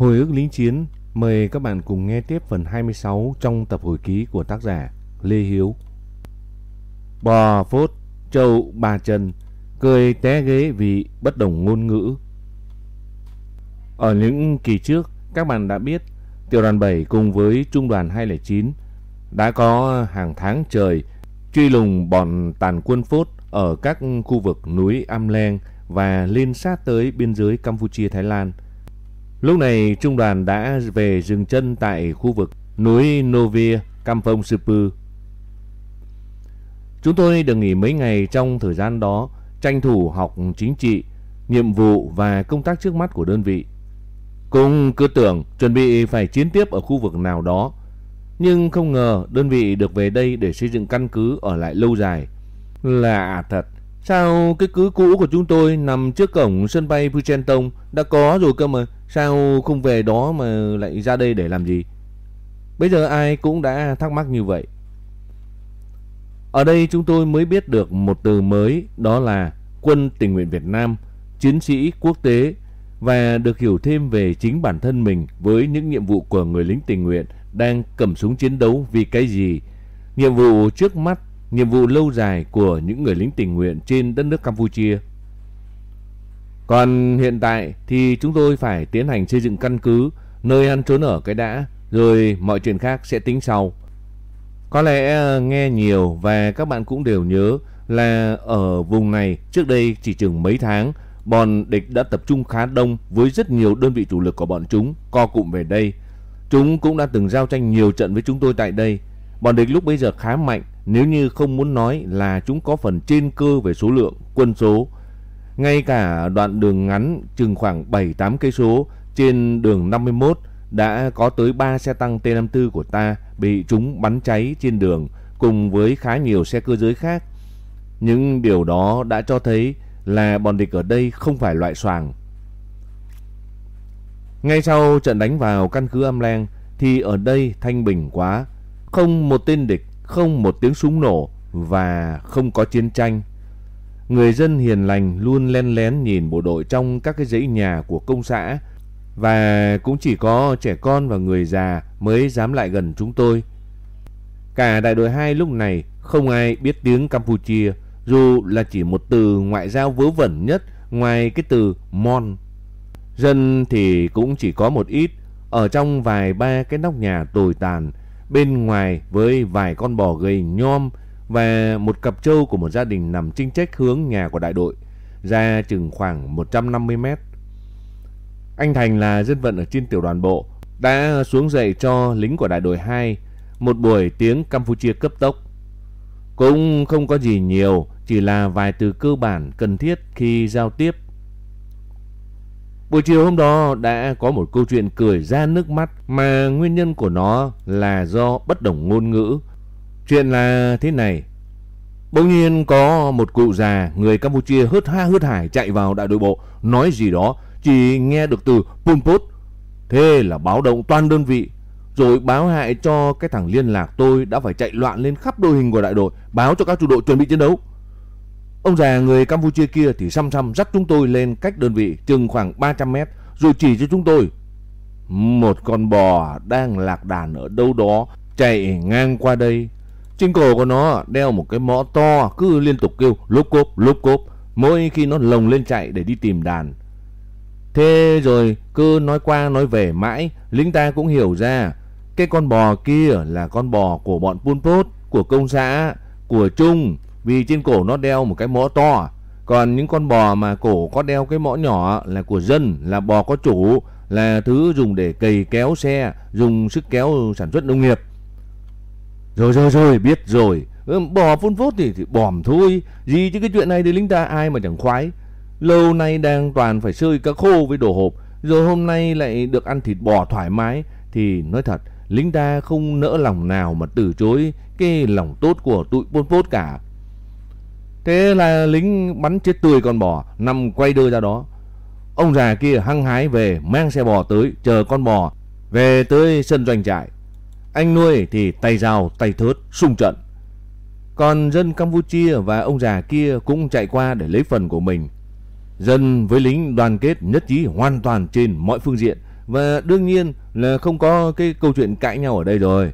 Hồi ức lính chiến, mời các bạn cùng nghe tiếp phần 26 trong tập hồi ký của tác giả Lê Hiếu. Bò phốt, Châu ba chân, cười té ghế vì bất đồng ngôn ngữ. Ở những kỳ trước, các bạn đã biết tiểu đoàn 7 cùng với trung đoàn 209 đã có hàng tháng trời truy lùng bọn tàn quân phốt ở các khu vực núi Am Leng và lên sát tới biên giới Campuchia-Thái Lan. Lúc này trung đoàn đã về dừng chân tại khu vực núi Novia, Kampong Sipu. Chúng tôi được nghỉ mấy ngày trong thời gian đó, tranh thủ học chính trị, nhiệm vụ và công tác trước mắt của đơn vị. Cũng cứ tưởng chuẩn bị phải chiến tiếp ở khu vực nào đó, nhưng không ngờ đơn vị được về đây để xây dựng căn cứ ở lại lâu dài. Lạ thật, sao cái cứ cũ của chúng tôi nằm trước cổng sân bay Puchentong đã có rồi cơ mà, sao không về đó mà lại ra đây để làm gì? Bây giờ ai cũng đã thắc mắc như vậy. Ở đây chúng tôi mới biết được một từ mới đó là quân tình nguyện Việt Nam, chiến sĩ quốc tế và được hiểu thêm về chính bản thân mình với những nhiệm vụ của người lính tình nguyện đang cầm súng chiến đấu vì cái gì, nhiệm vụ trước mắt, nhiệm vụ lâu dài của những người lính tình nguyện trên đất nước Campuchia. Còn hiện tại thì chúng tôi phải tiến hành xây dựng căn cứ, nơi ăn trốn ở cái đã, rồi mọi chuyện khác sẽ tính sau. Có lẽ à, nghe nhiều và các bạn cũng đều nhớ là ở vùng này trước đây chỉ chừng mấy tháng, bọn địch đã tập trung khá đông với rất nhiều đơn vị chủ lực của bọn chúng co cụm về đây. Chúng cũng đã từng giao tranh nhiều trận với chúng tôi tại đây. Bọn địch lúc bây giờ khá mạnh nếu như không muốn nói là chúng có phần trên cơ về số lượng, quân số. Ngay cả đoạn đường ngắn chừng khoảng 7-8 cây số trên đường 51 đã có tới 3 xe tăng T54 của ta bị chúng bắn cháy trên đường cùng với khá nhiều xe cơ giới khác. Những điều đó đã cho thấy là bọn địch ở đây không phải loại soàng. Ngay sau trận đánh vào căn cứ Am Leng thì ở đây thanh bình quá, không một tên địch, không một tiếng súng nổ và không có chiến tranh. Người dân hiền lành luôn len lén nhìn bộ đội trong các cái dãy nhà của công xã và cũng chỉ có trẻ con và người già mới dám lại gần chúng tôi. Cả đại đội 2 lúc này không ai biết tiếng Campuchia, dù là chỉ một từ ngoại giao vớ vẩn nhất ngoài cái từ mon. Dân thì cũng chỉ có một ít, ở trong vài ba cái nóc nhà tồi tàn, bên ngoài với vài con bò gầy nhom và một cặp trâu của một gia đình nằm chinh trách hướng nhà của đại đội, ra chừng khoảng 150 mét. Anh Thành là dân vận ở trên tiểu đoàn bộ, đã xuống dạy cho lính của đại đội 2 một buổi tiếng Campuchia cấp tốc. Cũng không có gì nhiều, chỉ là vài từ cơ bản cần thiết khi giao tiếp. Buổi chiều hôm đó đã có một câu chuyện cười ra nước mắt mà nguyên nhân của nó là do bất đồng ngôn ngữ. Chuyện là thế này. Bỗng nhiên có một cụ già người Campuchia hớt ha hớt hải chạy vào đại đội bộ nói gì đó chỉ nghe được từ Pol Pot. Thế là báo động toàn đơn vị. Rồi báo hại cho cái thằng liên lạc tôi đã phải chạy loạn lên khắp đội hình của đại đội, báo cho các chủ đội chuẩn bị chiến đấu. Ông già người Campuchia kia thì xăm xăm dắt chúng tôi lên cách đơn vị chừng khoảng 300 mét rồi chỉ cho chúng tôi. Một con bò đang lạc đàn ở đâu đó chạy ngang qua đây. Trên cổ của nó đeo một cái mõ to cứ liên tục kêu lốp cốp lốp cốp mỗi khi nó lồng lên chạy để đi tìm đàn. Thế rồi cứ nói qua nói về mãi, lính ta cũng hiểu ra cái con bò kia là con bò của bọn Pol Pot, của công xã, của Trung vì trên cổ nó đeo một cái mõ to. Còn những con bò mà cổ có đeo cái mõ nhỏ là của dân, là bò có chủ, là thứ dùng để cày kéo xe, dùng sức kéo sản xuất nông nghiệp. Rồi rồi rồi, biết rồi. Ừ, bò phun phốt thì, thì bòm thôi. Gì chứ cái chuyện này thì lính ta ai mà chẳng khoái. Lâu nay đang toàn phải sơi cá khô với đồ hộp, rồi hôm nay lại được ăn thịt bò thoải mái thì nói thật, lính ta không nỡ lòng nào mà từ chối cái lòng tốt của tụi phun phốt cả. Thế là lính bắn chết tươi con bò nằm quay đơ ra đó. Ông già kia hăng hái về mang xe bò tới chờ con bò về tới sân doanh trại. Anh nuôi thì tay rào tay thớt, sung trận. Còn dân Campuchia và ông già kia cũng chạy qua để lấy phần của mình. Dân với lính đoàn kết nhất trí hoàn toàn trên mọi phương diện và đương nhiên là không có cái câu chuyện cãi nhau ở đây rồi.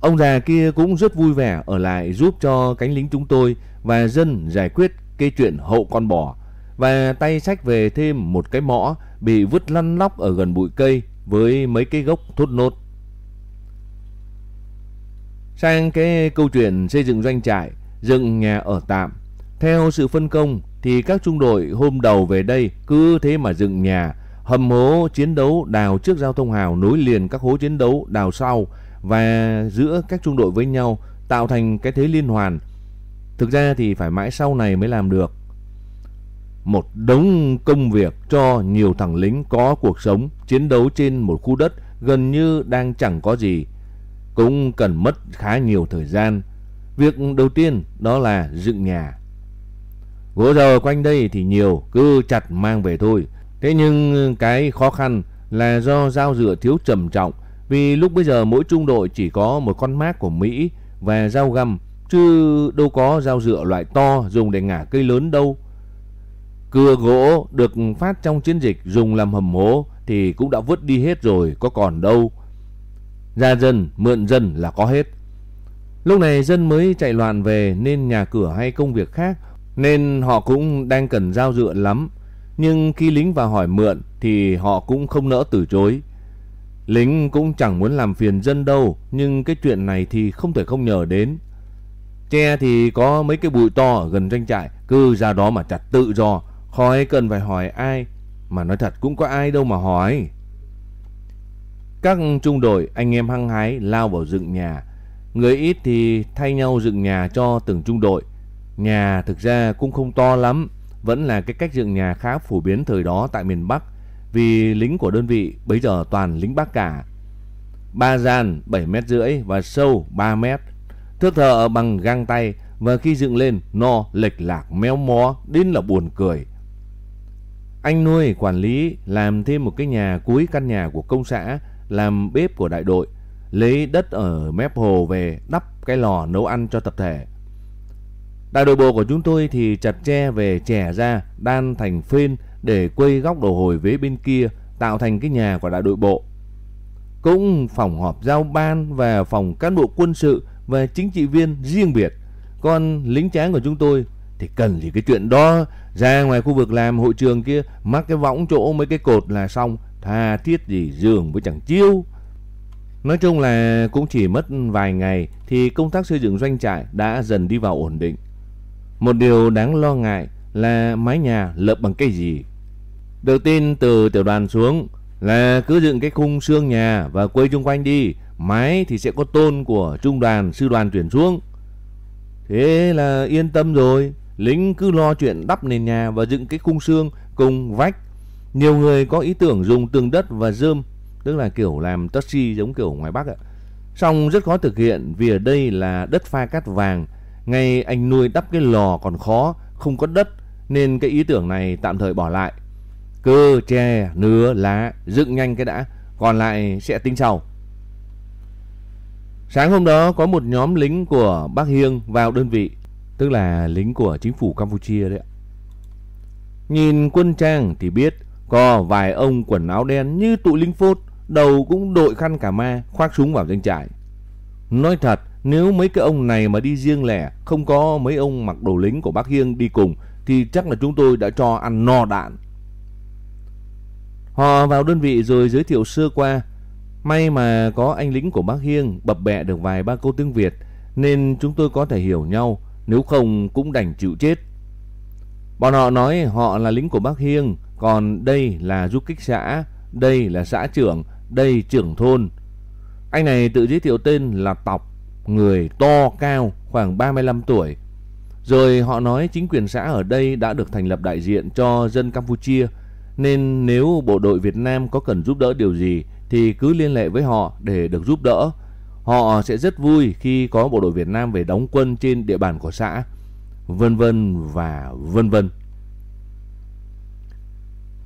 Ông già kia cũng rất vui vẻ ở lại giúp cho cánh lính chúng tôi và dân giải quyết cái chuyện hậu con bò và tay sách về thêm một cái mõ bị vứt lăn lóc ở gần bụi cây với mấy cái gốc thốt nốt. Sang cái câu chuyện xây dựng doanh trại, dựng nhà ở tạm. Theo sự phân công thì các trung đội hôm đầu về đây cứ thế mà dựng nhà, hầm hố chiến đấu đào trước giao thông hào nối liền các hố chiến đấu đào sau và giữa các trung đội với nhau tạo thành cái thế liên hoàn. Thực ra thì phải mãi sau này mới làm được. Một đống công việc cho nhiều thằng lính có cuộc sống chiến đấu trên một khu đất gần như đang chẳng có gì. Cũng cần mất khá nhiều thời gian. Việc đầu tiên đó là dựng nhà. Gỗ dầu quanh đây thì nhiều, cứ chặt mang về thôi. Thế nhưng cái khó khăn là do giao dựa thiếu trầm trọng vì lúc bây giờ mỗi trung đội chỉ có một con mác của Mỹ và dao găm chứ đâu có dao dựa loại to dùng để ngả cây lớn đâu. Cưa gỗ được phát trong chiến dịch dùng làm hầm hố thì cũng đã vứt đi hết rồi, có còn đâu. Ra dân, mượn dân là có hết. Lúc này dân mới chạy loạn về nên nhà cửa hay công việc khác nên họ cũng đang cần giao dựa lắm. Nhưng khi lính vào hỏi mượn thì họ cũng không nỡ từ chối. Lính cũng chẳng muốn làm phiền dân đâu, nhưng cái chuyện này thì không thể không nhờ đến. Tre thì có mấy cái bụi to ở gần doanh trại, cứ ra đó mà chặt tự do, khói cần phải hỏi ai. Mà nói thật cũng có ai đâu mà hỏi. Các trung đội anh em hăng hái lao vào dựng nhà. Người ít thì thay nhau dựng nhà cho từng trung đội. Nhà thực ra cũng không to lắm, vẫn là cái cách dựng nhà khá phổ biến thời đó tại miền Bắc vì lính của đơn vị bấy giờ toàn lính Bắc cả. Ba gian 7 mét rưỡi và sâu 3 mét. Thước thợ bằng găng tay và khi dựng lên no lệch lạc méo mó đến là buồn cười. Anh nuôi quản lý làm thêm một cái nhà cuối căn nhà của công xã làm bếp của đại đội, lấy đất ở mép hồ về đắp cái lò nấu ăn cho tập thể. Đại đội bộ của chúng tôi thì chặt tre về chẻ ra, đan thành phên để quây góc đầu hồi vế bên kia, tạo thành cái nhà của đại đội bộ. Cũng phòng họp giao ban và phòng cán bộ quân sự và chính trị viên riêng biệt. Còn lính tráng của chúng tôi thì cần gì cái chuyện đó ra ngoài khu vực làm hội trường kia mắc cái võng chỗ mấy cái cột là xong tha thiết gì giường với chẳng chiêu nói chung là cũng chỉ mất vài ngày thì công tác xây dựng doanh trại đã dần đi vào ổn định một điều đáng lo ngại là mái nhà lợp bằng cái gì. Được tin từ tiểu đoàn xuống là cứ dựng cái khung xương nhà và quây chung quanh đi, mái thì sẽ có tôn của trung đoàn, sư đoàn chuyển xuống. Thế là yên tâm rồi, lính cứ lo chuyện đắp nền nhà và dựng cái khung xương cùng vách. Nhiều người có ý tưởng dùng tường đất và dơm tức là kiểu làm taxi giống kiểu ngoài Bắc ạ. Xong rất khó thực hiện vì ở đây là đất pha cát vàng ngay anh nuôi đắp cái lò còn khó, không có đất nên cái ý tưởng này tạm thời bỏ lại. Cơ, tre, nứa, lá dựng nhanh cái đã, còn lại sẽ tính sau. Sáng hôm đó có một nhóm lính của Bắc Hiêng vào đơn vị, tức là lính của chính phủ Campuchia đấy ạ. Nhìn quân trang thì biết có vài ông quần áo đen như tụi lính phốt, đầu cũng đội khăn cả ma, khoác súng vào doanh trại. Nói thật, nếu mấy cái ông này mà đi riêng lẻ, không có mấy ông mặc đồ lính của bác Hiêng đi cùng, thì chắc là chúng tôi đã cho ăn no đạn. Họ vào đơn vị rồi giới thiệu sơ qua. May mà có anh lính của bác Hiêng bập bẹ được vài ba câu tiếng Việt, nên chúng tôi có thể hiểu nhau, nếu không cũng đành chịu chết. Bọn họ nói họ là lính của bác Hiêng, còn đây là du kích xã, đây là xã trưởng, đây trưởng thôn. Anh này tự giới thiệu tên là Tọc, người to cao khoảng 35 tuổi. Rồi họ nói chính quyền xã ở đây đã được thành lập đại diện cho dân Campuchia nên nếu bộ đội Việt Nam có cần giúp đỡ điều gì thì cứ liên hệ với họ để được giúp đỡ. Họ sẽ rất vui khi có bộ đội Việt Nam về đóng quân trên địa bàn của xã. Vân vân và vân vân.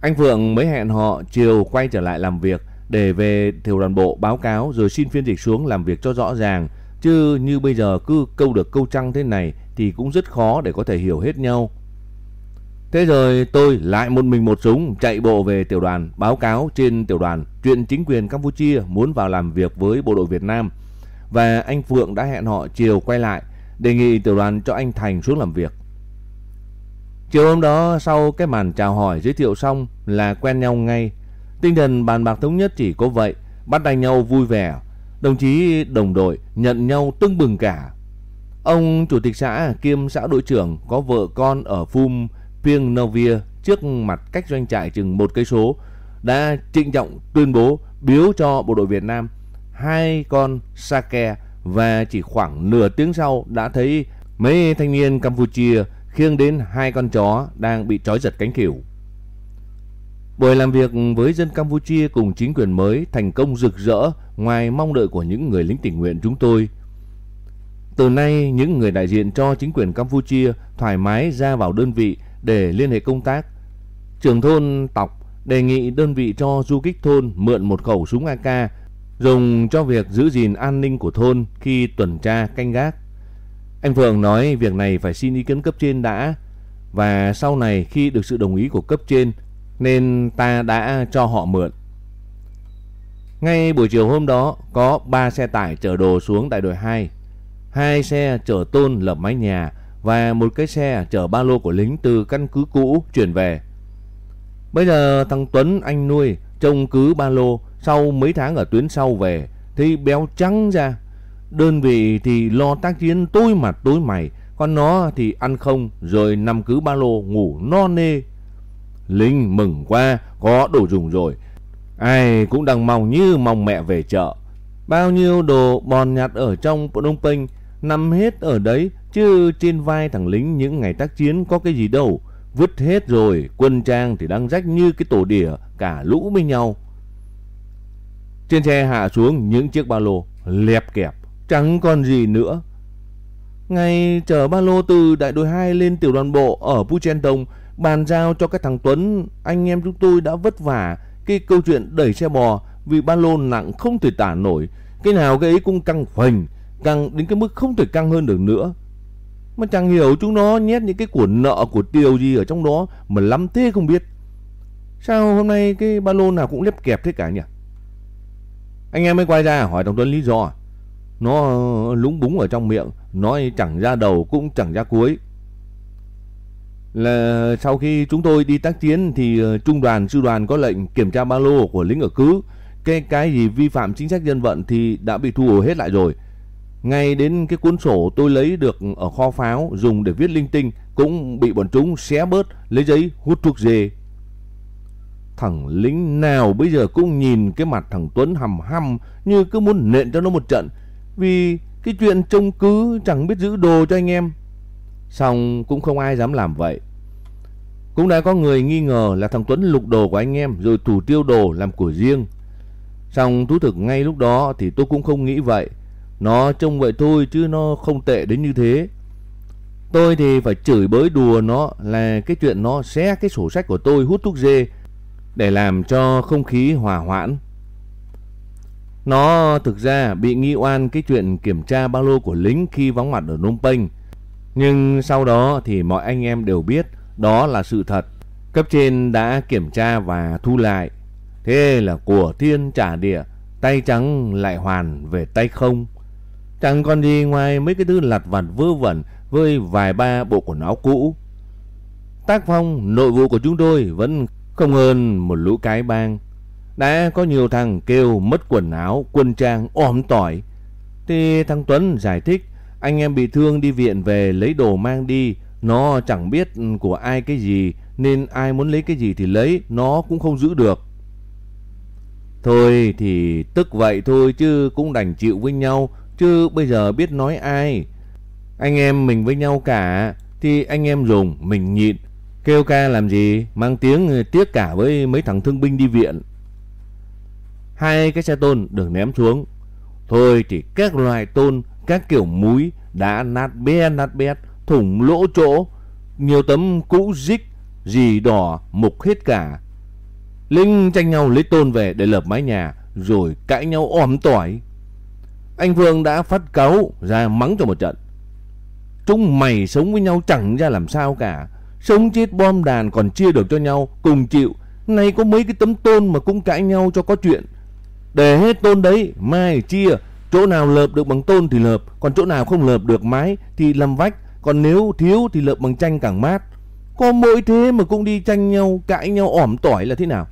Anh Phượng mới hẹn họ chiều quay trở lại làm việc để về tiểu đoàn bộ báo cáo rồi xin phiên dịch xuống làm việc cho rõ ràng Chứ như bây giờ cứ câu được câu trăng thế này thì cũng rất khó để có thể hiểu hết nhau. Thế rồi tôi lại một mình một súng chạy bộ về tiểu đoàn báo cáo trên tiểu đoàn chuyện chính quyền Campuchia muốn vào làm việc với bộ đội Việt Nam và anh Phượng đã hẹn họ chiều quay lại, đề nghị tiểu đoàn cho anh Thành xuống làm việc. Chiều hôm đó sau cái màn chào hỏi giới thiệu xong là quen nhau ngay. Tinh thần bàn bạc thống nhất chỉ có vậy, bắt tay nhau vui vẻ. Đồng chí đồng đội nhận nhau tưng bừng cả. Ông chủ tịch xã kiêm xã đội trưởng có vợ con ở Phum Pieng Novia trước mặt cách doanh trại chừng một cây số đã trịnh trọng tuyên bố biếu cho bộ đội Việt Nam hai con sake và chỉ khoảng nửa tiếng sau đã thấy mấy thanh niên Campuchia khiêng đến hai con chó đang bị trói giật cánh khỉu. Buổi làm việc với dân Campuchia cùng chính quyền mới thành công rực rỡ ngoài mong đợi của những người lính tình nguyện chúng tôi. Từ nay, những người đại diện cho chính quyền Campuchia thoải mái ra vào đơn vị để liên hệ công tác. Trưởng thôn Tọc đề nghị đơn vị cho du kích thôn mượn một khẩu súng AK dùng cho việc giữ gìn an ninh của thôn khi tuần tra canh gác. Anh Phượng nói việc này phải xin ý kiến cấp trên đã và sau này khi được sự đồng ý của cấp trên nên ta đã cho họ mượn. Ngay buổi chiều hôm đó có 3 xe tải chở đồ xuống đại đội 2, hai xe chở tôn lập mái nhà và một cái xe chở ba lô của lính từ căn cứ cũ chuyển về. Bây giờ thằng Tuấn anh nuôi trông cứ ba lô sau mấy tháng ở tuyến sau về thì béo trắng ra. Đơn vị thì lo tác chiến tối mặt tối mày, còn nó thì ăn không rồi nằm cứ ba lô ngủ no nê. Linh mừng qua có đồ dùng rồi. Ai cũng đang mong như mong mẹ về chợ. Bao nhiêu đồ bòn nhặt ở trong Phnom Penh nằm hết ở đấy chứ trên vai thằng lính những ngày tác chiến có cái gì đâu. Vứt hết rồi, quân trang thì đang rách như cái tổ đỉa cả lũ với nhau. Trên xe hạ xuống những chiếc ba lô lẹp kẹp, chẳng còn gì nữa. Ngày chở ba lô từ đại đội 2 lên tiểu đoàn bộ ở Puchentong bàn giao cho các thằng Tuấn, anh em chúng tôi đã vất vả cái câu chuyện đẩy xe bò vì ba lô nặng không thể tả nổi. Cái nào cái ấy cũng căng phình căng đến cái mức không thể căng hơn được nữa. Mà chẳng hiểu chúng nó nhét những cái cuộn nợ của tiêu gì ở trong đó mà lắm thế không biết. Sao hôm nay cái ba lô nào cũng lép kẹp thế cả nhỉ? Anh em mới quay ra hỏi thằng Tuấn lý do. À? Nó ờ, lúng búng ở trong miệng, nói chẳng ra đầu cũng chẳng ra cuối. Là sau khi chúng tôi đi tác chiến thì ờ, trung đoàn, sư đoàn có lệnh kiểm tra ba lô của lính ở cứ. Cái cái gì vi phạm chính sách dân vận thì đã bị thu hồi hết lại rồi. Ngay đến cái cuốn sổ tôi lấy được ở kho pháo dùng để viết linh tinh cũng bị bọn chúng xé bớt lấy giấy hút thuốc dê Thằng lính nào bây giờ cũng nhìn cái mặt thằng Tuấn hầm hăm như cứ muốn nện cho nó một trận. Vì cái chuyện trông cứ chẳng biết giữ đồ cho anh em. Xong cũng không ai dám làm vậy. Cũng đã có người nghi ngờ là thằng Tuấn lục đồ của anh em rồi thủ tiêu đồ làm của riêng. Xong thú thực ngay lúc đó thì tôi cũng không nghĩ vậy. Nó trông vậy thôi chứ nó không tệ đến như thế. Tôi thì phải chửi bới đùa nó là cái chuyện nó xé cái sổ sách của tôi hút thuốc dê để làm cho không khí hòa hoãn. Nó thực ra bị nghi oan cái chuyện kiểm tra ba lô của lính khi vắng mặt ở Nông Penh. Nhưng sau đó thì mọi anh em đều biết đó là sự thật. Cấp trên đã kiểm tra và thu lại. Thế là của thiên trả địa, tay trắng lại hoàn về tay không. Chẳng còn gì ngoài mấy cái thứ lặt vặt vơ vẩn với vài ba bộ quần áo cũ. Tác phong nội vụ của chúng tôi vẫn không hơn một lũ cái bang. Đã có nhiều thằng kêu mất quần áo, quân trang, ỏm tỏi. Thì thằng Tuấn giải thích anh em bị thương đi viện về lấy đồ mang đi. Nó chẳng biết của ai cái gì nên ai muốn lấy cái gì thì lấy, nó cũng không giữ được. Thôi thì tức vậy thôi chứ cũng đành chịu với nhau, chứ bây giờ biết nói ai. Anh em mình với nhau cả, thì anh em dùng, mình nhịn, Kêu ca làm gì Mang tiếng tiếc cả với mấy thằng thương binh đi viện Hai cái xe tôn được ném xuống. Thôi thì các loài tôn Các kiểu múi đã nát bé nát bét Thủng lỗ chỗ. Nhiều tấm cũ dích Dì đỏ mục hết cả. Linh tranh nhau lấy tôn về để lợp mái nhà Rồi cãi nhau òm tỏi. Anh Vương đã phát cáu ra mắng cho một trận. Chúng mày sống với nhau chẳng ra làm sao cả. Sống chết bom đàn còn chia được cho nhau, cùng chịu. Này có mấy cái tấm tôn mà cũng cãi nhau cho có chuyện. Để hết tôn đấy, mai chia. Chỗ nào lợp được bằng tôn thì lợp, còn chỗ nào không lợp được mái thì làm vách. Còn nếu thiếu thì lợp bằng tranh càng mát. Có mỗi thế mà cũng đi tranh nhau, cãi nhau ỏm tỏi là thế nào?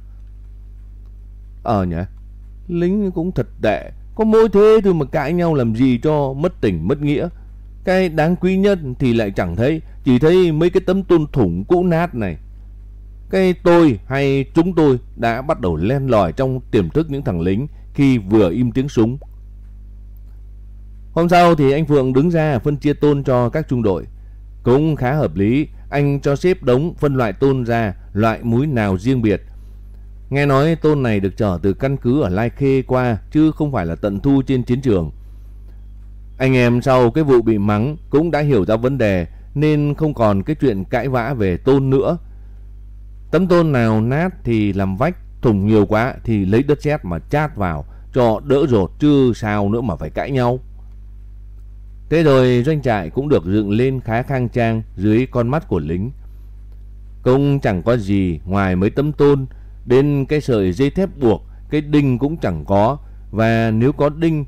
Ờ nhỉ, lính cũng thật tệ. Có mỗi thế thôi mà cãi nhau làm gì cho mất tình mất nghĩa. Cái đáng quý nhất thì lại chẳng thấy, chỉ thấy mấy cái tấm tôn thủng cũ nát này. Cái tôi hay chúng tôi đã bắt đầu len lỏi trong tiềm thức những thằng lính khi vừa im tiếng súng. Hôm sau thì anh Phượng đứng ra phân chia tôn cho các trung đội. Cũng khá hợp lý, anh cho xếp đống phân loại tôn ra, loại múi nào riêng biệt. Nghe nói tôn này được chở từ căn cứ ở Lai Khê qua, chứ không phải là tận thu trên chiến trường. Anh em sau cái vụ bị mắng cũng đã hiểu ra vấn đề nên không còn cái chuyện cãi vã về tôn nữa. Tấm tôn nào nát thì làm vách, thùng nhiều quá thì lấy đất sét mà chát vào cho đỡ rột chứ sao nữa mà phải cãi nhau. Thế rồi doanh trại cũng được dựng lên khá khang trang dưới con mắt của lính. Cũng chẳng có gì ngoài mấy tấm tôn, đến cái sợi dây thép buộc, cái đinh cũng chẳng có. Và nếu có đinh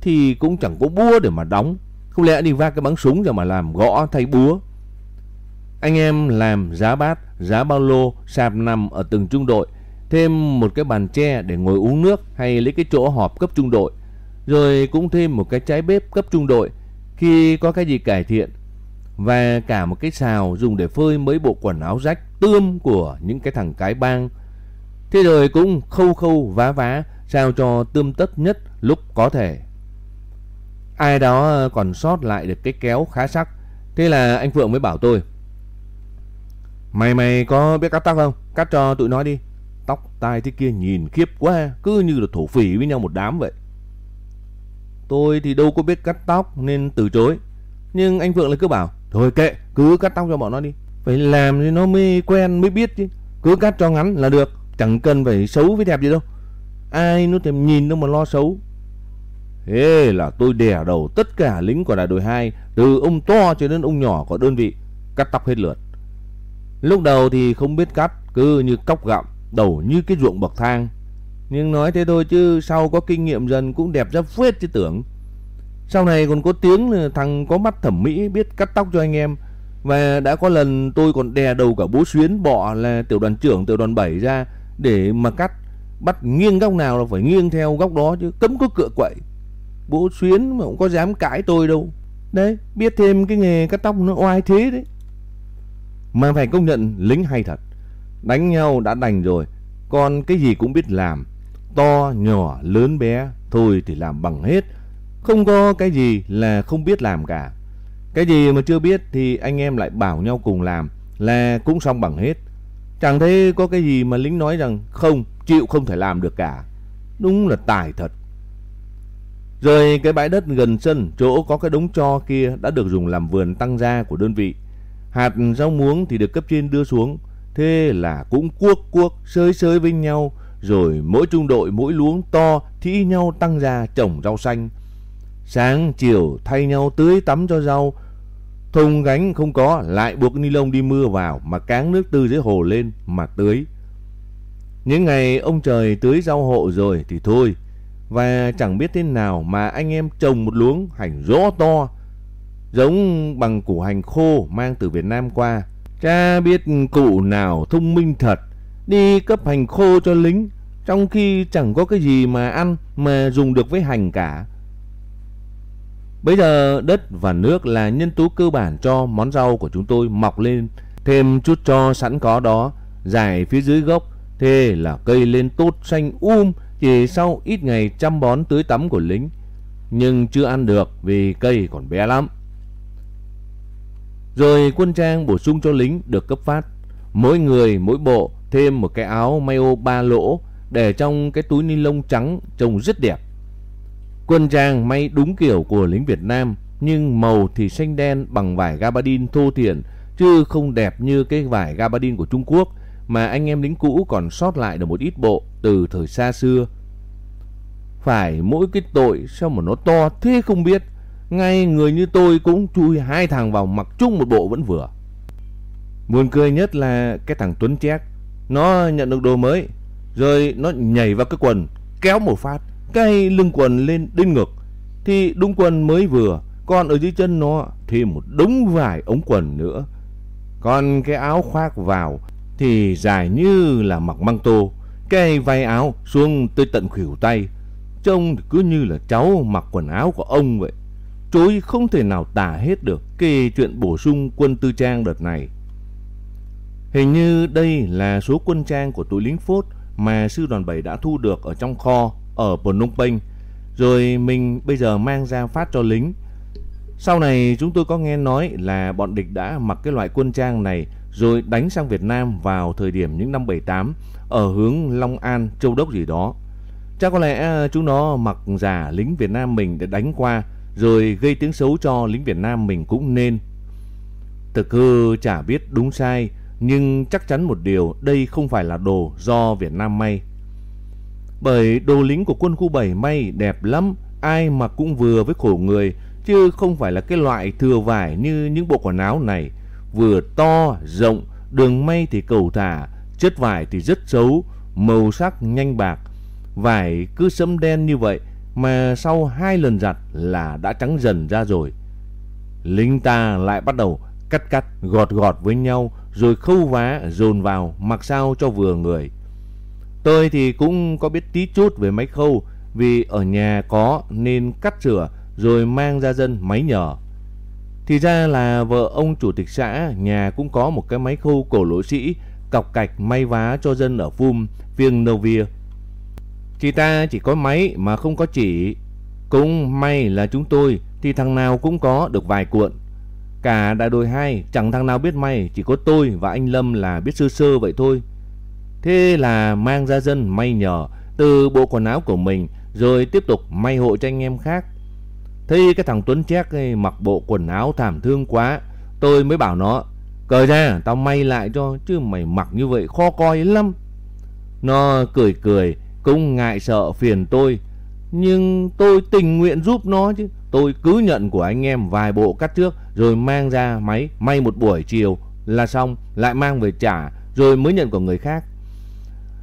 thì cũng chẳng có búa để mà đóng. Không lẽ đi va cái bắn súng rồi mà làm gõ thay búa. Anh em làm giá bát, giá bao lô, sạp nằm ở từng trung đội. Thêm một cái bàn tre để ngồi uống nước hay lấy cái chỗ họp cấp trung đội. Rồi cũng thêm một cái trái bếp cấp trung đội khi có cái gì cải thiện và cả một cái xào dùng để phơi mấy bộ quần áo rách tươm của những cái thằng cái bang. Thế rồi cũng khâu khâu vá vá sao cho tươm tất nhất lúc có thể. Ai đó còn sót lại được cái kéo khá sắc. Thế là anh Phượng mới bảo tôi. Mày mày có biết cắt tóc không? Cắt cho tụi nó đi. Tóc tai thế kia nhìn khiếp quá, cứ như là thổ phỉ với nhau một đám vậy. Tôi thì đâu có biết cắt tóc nên từ chối. Nhưng anh Phượng lại cứ bảo, thôi kệ, cứ cắt tóc cho bọn nó đi. Phải làm thì nó mới quen mới biết chứ. Cứ cắt cho ngắn là được, chẳng cần phải xấu với đẹp gì đâu. Ai nó thèm nhìn đâu mà lo xấu. Thế là tôi đè đầu tất cả lính của đại đội 2, từ ông to cho đến ông nhỏ của đơn vị, cắt tóc hết lượt. Lúc đầu thì không biết cắt, cứ như cóc gặm, đầu như cái ruộng bậc thang. Nhưng nói thế thôi chứ sau có kinh nghiệm dần cũng đẹp ra phết chứ tưởng. Sau này còn có tiếng thằng có mắt thẩm mỹ biết cắt tóc cho anh em. Và đã có lần tôi còn đè đầu cả bố xuyến bọ là tiểu đoàn trưởng tiểu đoàn 7 ra để mà cắt. Bắt nghiêng góc nào là phải nghiêng theo góc đó chứ cấm có cựa quậy. Bố xuyến mà cũng có dám cãi tôi đâu. Đấy, biết thêm cái nghề cắt tóc nó oai thế đấy. Mà phải công nhận lính hay thật. Đánh nhau đã đành rồi, còn cái gì cũng biết làm to, nhỏ, lớn bé, thôi thì làm bằng hết. Không có cái gì là không biết làm cả. Cái gì mà chưa biết thì anh em lại bảo nhau cùng làm là cũng xong bằng hết. Chẳng thấy có cái gì mà lính nói rằng không, chịu không thể làm được cả. Đúng là tài thật. Rồi cái bãi đất gần sân, chỗ có cái đống cho kia đã được dùng làm vườn tăng gia của đơn vị. Hạt rau muống thì được cấp trên đưa xuống. Thế là cũng cuốc cuốc, sới sới với nhau rồi mỗi trung đội mỗi luống to thí nhau tăng ra trồng rau xanh. Sáng chiều thay nhau tưới tắm cho rau. Thùng gánh không có lại buộc ni lông đi mưa vào mà cáng nước từ dưới hồ lên mà tưới. Những ngày ông trời tưới rau hộ rồi thì thôi. Và chẳng biết thế nào mà anh em trồng một luống hành rõ to. Giống bằng củ hành khô mang từ Việt Nam qua. Cha biết cụ nào thông minh thật đi cấp hành khô cho lính, trong khi chẳng có cái gì mà ăn mà dùng được với hành cả. Bây giờ đất và nước là nhân tố cơ bản cho món rau của chúng tôi mọc lên, thêm chút cho sẵn có đó, dài phía dưới gốc, thế là cây lên tốt xanh um chỉ sau ít ngày chăm bón tưới tắm của lính. Nhưng chưa ăn được vì cây còn bé lắm. Rồi quân trang bổ sung cho lính được cấp phát, mỗi người mỗi bộ thêm một cái áo may ô ba lỗ để trong cái túi ni lông trắng trông rất đẹp. Quân trang may đúng kiểu của lính Việt Nam nhưng màu thì xanh đen bằng vải gabardine thô thiển chứ không đẹp như cái vải gabardine của Trung Quốc mà anh em lính cũ còn sót lại được một ít bộ từ thời xa xưa. Phải mỗi cái tội sao mà nó to thế không biết. Ngay người như tôi cũng chui hai thằng vào mặc chung một bộ vẫn vừa. Buồn cười nhất là cái thằng Tuấn Chét. Nó nhận được đồ mới. Rồi nó nhảy vào cái quần. Kéo một phát. Cái lưng quần lên đinh ngực. Thì đúng quần mới vừa. Còn ở dưới chân nó thêm một đống vải ống quần nữa. Còn cái áo khoác vào thì dài như là mặc măng tô. Cái vai áo xuống tới tận khuỷu tay. Trông cứ như là cháu mặc quần áo của ông vậy. Chối không thể nào tả hết được kể chuyện bổ sung quân tư trang đợt này. Hình như đây là số quân trang của tụi lính phốt mà sư đoàn 7 đã thu được ở trong kho ở Phnom Penh. Rồi mình bây giờ mang ra phát cho lính. Sau này chúng tôi có nghe nói là bọn địch đã mặc cái loại quân trang này rồi đánh sang Việt Nam vào thời điểm những năm 78 ở hướng Long An, Châu Đốc gì đó. Chắc có lẽ ờ, chúng nó mặc giả lính Việt Nam mình để đánh qua rồi gây tiếng xấu cho lính Việt Nam mình cũng nên. Thực hư chả biết đúng sai, nhưng chắc chắn một điều đây không phải là đồ do Việt Nam may. Bởi đồ lính của quân khu 7 may đẹp lắm, ai mặc cũng vừa với khổ người, chứ không phải là cái loại thừa vải như những bộ quần áo này. Vừa to, rộng, đường may thì cầu thả, chất vải thì rất xấu, màu sắc nhanh bạc. Vải cứ sẫm đen như vậy mà sau hai lần giặt là đã trắng dần ra rồi. Lính ta lại bắt đầu cắt cắt, gọt gọt với nhau rồi khâu vá dồn vào mặc sao cho vừa người. Tôi thì cũng có biết tí chút về máy khâu vì ở nhà có nên cắt rửa rồi mang ra dân máy nhờ. Thì ra là vợ ông chủ tịch xã nhà cũng có một cái máy khâu cổ lỗ sĩ cọc cạch may vá cho dân ở Phum, Viêng Novia. Chị ta chỉ có máy mà không có chỉ. Cũng may là chúng tôi thì thằng nào cũng có được vài cuộn. Cả đại đội 2 chẳng thằng nào biết may, chỉ có tôi và anh Lâm là biết sơ sơ vậy thôi. Thế là mang ra dân may nhờ từ bộ quần áo của mình rồi tiếp tục may hộ cho anh em khác. Thấy cái thằng Tuấn Chét ấy, mặc bộ quần áo thảm thương quá, tôi mới bảo nó, cởi ra tao may lại cho, chứ mày mặc như vậy khó coi lắm. Nó cười cười, cũng ngại sợ phiền tôi, nhưng tôi tình nguyện giúp nó chứ. Tôi cứ nhận của anh em vài bộ cắt trước rồi mang ra máy may một buổi chiều là xong, lại mang về trả rồi mới nhận của người khác.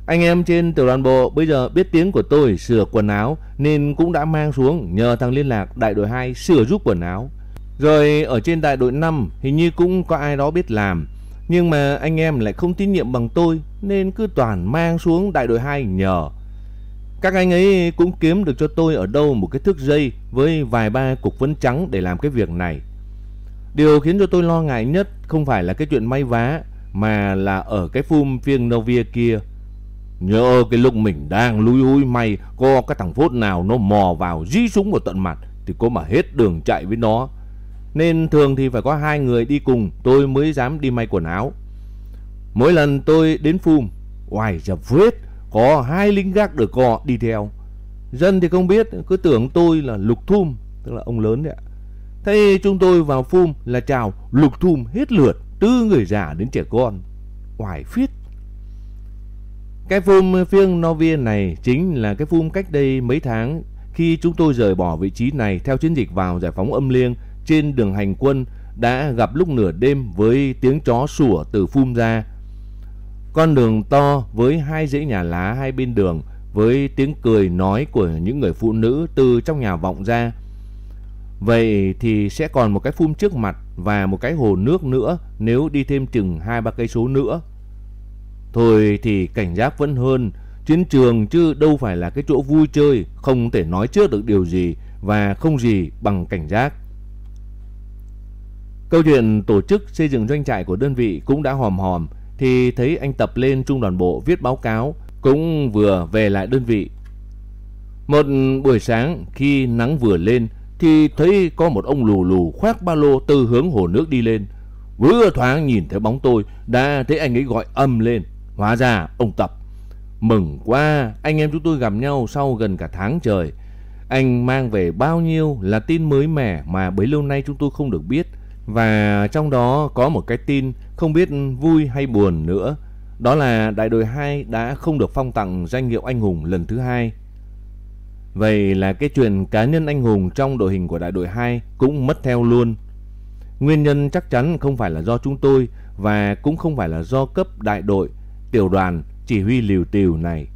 Anh em trên tiểu đoàn bộ bây giờ biết tiếng của tôi sửa quần áo nên cũng đã mang xuống nhờ thằng liên lạc đại đội 2 sửa giúp quần áo. Rồi ở trên đại đội 5 hình như cũng có ai đó biết làm. Nhưng mà anh em lại không tín nhiệm bằng tôi nên cứ toàn mang xuống đại đội 2 nhờ. Các anh ấy cũng kiếm được cho tôi ở đâu một cái thước dây với vài ba cục phấn trắng để làm cái việc này. Điều khiến cho tôi lo ngại nhất không phải là cái chuyện may vá mà là ở cái phum phiêng Novia kia. Nhớ cái lúc mình đang lùi húi may có cái thằng phốt nào nó mò vào dí súng vào tận mặt thì có mà hết đường chạy với nó. Nên thường thì phải có hai người đi cùng tôi mới dám đi may quần áo. Mỗi lần tôi đến phum, oài dập vết có hai lính gác được cò đi theo. Dân thì không biết, cứ tưởng tôi là lục thum, tức là ông lớn đấy ạ. Thế chúng tôi vào phum là chào lục thum hết lượt, từ người già đến trẻ con. Oải phiết. Cái phum phiêng no viên này chính là cái phum cách đây mấy tháng khi chúng tôi rời bỏ vị trí này theo chiến dịch vào giải phóng âm liêng trên đường hành quân đã gặp lúc nửa đêm với tiếng chó sủa từ phum ra. Con đường to với hai dãy nhà lá hai bên đường với tiếng cười nói của những người phụ nữ từ trong nhà vọng ra. Vậy thì sẽ còn một cái phum trước mặt và một cái hồ nước nữa nếu đi thêm chừng hai ba cây số nữa. Thôi thì cảnh giác vẫn hơn, chiến trường chứ đâu phải là cái chỗ vui chơi, không thể nói trước được điều gì và không gì bằng cảnh giác. Câu chuyện tổ chức xây dựng doanh trại của đơn vị cũng đã hòm hòm thì thấy anh Tập lên trung đoàn bộ viết báo cáo, cũng vừa về lại đơn vị. Một buổi sáng khi nắng vừa lên thì thấy có một ông lù lù khoác ba lô từ hướng hồ nước đi lên. Vừa thoáng nhìn thấy bóng tôi đã thấy anh ấy gọi âm lên. Hóa ra ông Tập. Mừng quá, anh em chúng tôi gặp nhau sau gần cả tháng trời. Anh mang về bao nhiêu là tin mới mẻ mà bấy lâu nay chúng tôi không được biết. Và trong đó có một cái tin không biết vui hay buồn nữa. Đó là đại đội 2 đã không được phong tặng danh hiệu anh hùng lần thứ hai. Vậy là cái chuyện cá nhân anh hùng trong đội hình của đại đội 2 cũng mất theo luôn. Nguyên nhân chắc chắn không phải là do chúng tôi và cũng không phải là do cấp đại đội, tiểu đoàn chỉ huy liều tiều này.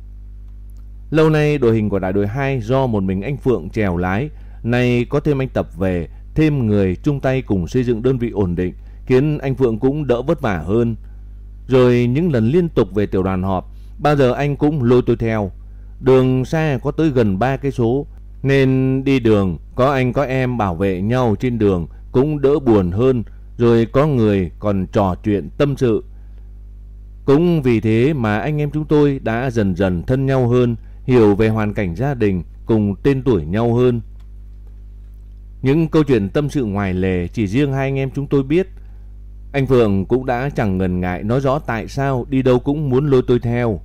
Lâu nay đội hình của đại đội 2 do một mình anh Phượng chèo lái, nay có thêm anh Tập về, thêm người chung tay cùng xây dựng đơn vị ổn định, khiến anh Phượng cũng đỡ vất vả hơn. Rồi những lần liên tục về tiểu đoàn họp, bao giờ anh cũng lôi tôi theo. Đường xa có tới gần 3 cây số, nên đi đường có anh có em bảo vệ nhau trên đường cũng đỡ buồn hơn, rồi có người còn trò chuyện tâm sự. Cũng vì thế mà anh em chúng tôi đã dần dần thân nhau hơn, hiểu về hoàn cảnh gia đình cùng tên tuổi nhau hơn. Những câu chuyện tâm sự ngoài lề chỉ riêng hai anh em chúng tôi biết. Anh Phượng cũng đã chẳng ngần ngại nói rõ tại sao đi đâu cũng muốn lôi tôi theo.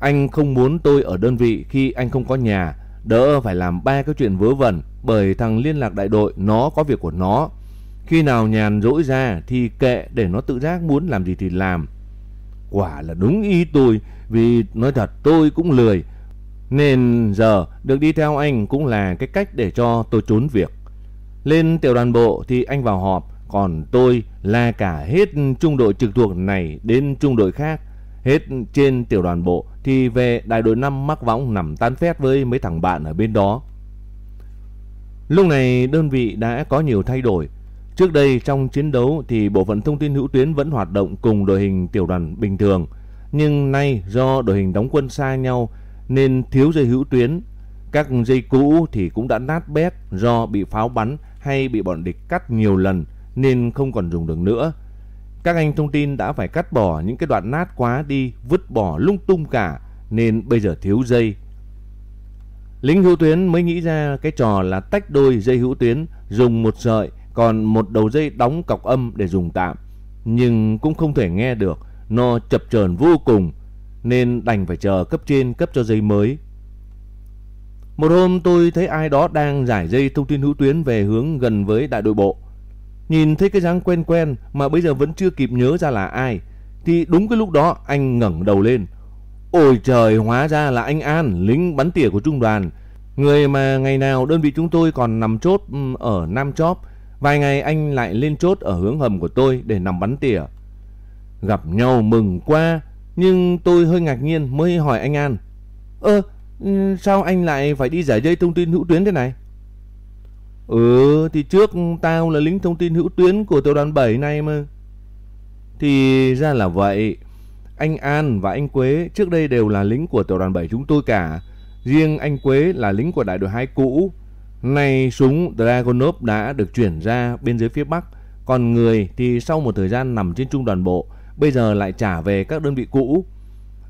Anh không muốn tôi ở đơn vị khi anh không có nhà, đỡ phải làm ba cái chuyện vớ vẩn bởi thằng liên lạc đại đội nó có việc của nó. Khi nào nhàn rỗi ra thì kệ để nó tự giác muốn làm gì thì làm. Quả là đúng ý tôi vì nói thật tôi cũng lười. Nên giờ được đi theo anh cũng là cái cách để cho tôi trốn việc. Lên tiểu đoàn bộ thì anh vào họp, còn tôi là cả hết trung đội trực thuộc này đến trung đội khác. Hết trên tiểu đoàn bộ thì về đại đội 5 mắc võng nằm tan phét với mấy thằng bạn ở bên đó. Lúc này đơn vị đã có nhiều thay đổi. Trước đây trong chiến đấu thì bộ phận thông tin hữu tuyến vẫn hoạt động cùng đội hình tiểu đoàn bình thường. Nhưng nay do đội hình đóng quân xa nhau nên thiếu dây hữu tuyến. Các dây cũ thì cũng đã nát bét do bị pháo bắn hay bị bọn địch cắt nhiều lần nên không còn dùng được nữa. Các anh thông tin đã phải cắt bỏ những cái đoạn nát quá đi, vứt bỏ lung tung cả nên bây giờ thiếu dây. Lính hữu tuyến mới nghĩ ra cái trò là tách đôi dây hữu tuyến dùng một sợi còn một đầu dây đóng cọc âm để dùng tạm. Nhưng cũng không thể nghe được, nó chập chờn vô cùng nên đành phải chờ cấp trên cấp cho dây mới. Một hôm tôi thấy ai đó đang giải dây thông tin hữu tuyến về hướng gần với đại đội bộ. Nhìn thấy cái dáng quen quen mà bây giờ vẫn chưa kịp nhớ ra là ai. Thì đúng cái lúc đó anh ngẩng đầu lên. Ôi trời hóa ra là anh An, lính bắn tỉa của trung đoàn. Người mà ngày nào đơn vị chúng tôi còn nằm chốt ừ, ở Nam Chóp. Vài ngày anh lại lên chốt ở hướng hầm của tôi để nằm bắn tỉa. Gặp nhau mừng quá, nhưng tôi hơi ngạc nhiên mới hỏi anh An. Ơ, ừ, sao anh lại phải đi giải dây thông tin hữu tuyến thế này? Ừ thì trước tao là lính thông tin hữu tuyến của tiểu đoàn 7 này mà. Thì ra là vậy. Anh An và anh Quế trước đây đều là lính của tiểu đoàn 7 chúng tôi cả. Riêng anh Quế là lính của đại đội 2 cũ. Nay súng Dragonov đã được chuyển ra bên dưới phía Bắc. Còn người thì sau một thời gian nằm trên trung đoàn bộ, bây giờ lại trả về các đơn vị cũ.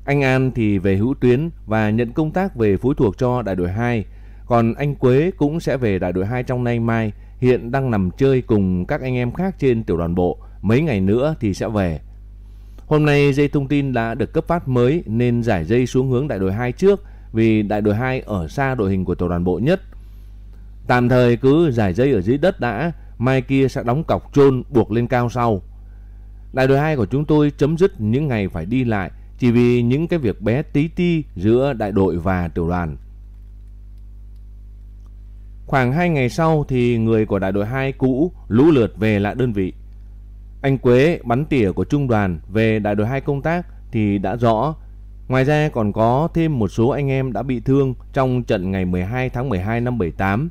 Anh An thì về hữu tuyến và nhận công tác về phối thuộc cho đại đội 2. Còn anh Quế cũng sẽ về đại đội 2 trong nay mai, hiện đang nằm chơi cùng các anh em khác trên tiểu đoàn bộ, mấy ngày nữa thì sẽ về. Hôm nay dây thông tin đã được cấp phát mới nên giải dây xuống hướng đại đội 2 trước vì đại đội 2 ở xa đội hình của tiểu đoàn bộ nhất. Tạm thời cứ giải dây ở dưới đất đã, mai kia sẽ đóng cọc chôn buộc lên cao sau. Đại đội 2 của chúng tôi chấm dứt những ngày phải đi lại chỉ vì những cái việc bé tí ti giữa đại đội và tiểu đoàn. Khoảng 2 ngày sau thì người của đại đội 2 cũ lũ lượt về lại đơn vị. Anh Quế bắn tỉa của trung đoàn về đại đội 2 công tác thì đã rõ. Ngoài ra còn có thêm một số anh em đã bị thương trong trận ngày 12 tháng 12 năm 78.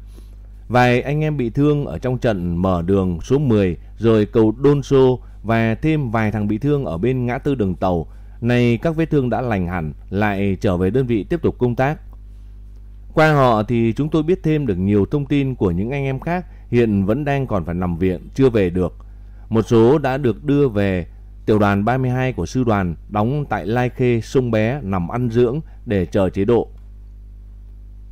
Vài anh em bị thương ở trong trận mở đường số 10 rồi cầu Đôn Xô và thêm vài thằng bị thương ở bên ngã tư đường tàu. Này các vết thương đã lành hẳn, lại trở về đơn vị tiếp tục công tác. Qua họ thì chúng tôi biết thêm được nhiều thông tin của những anh em khác hiện vẫn đang còn phải nằm viện, chưa về được. Một số đã được đưa về tiểu đoàn 32 của sư đoàn đóng tại Lai Khê, Sông Bé nằm ăn dưỡng để chờ chế độ.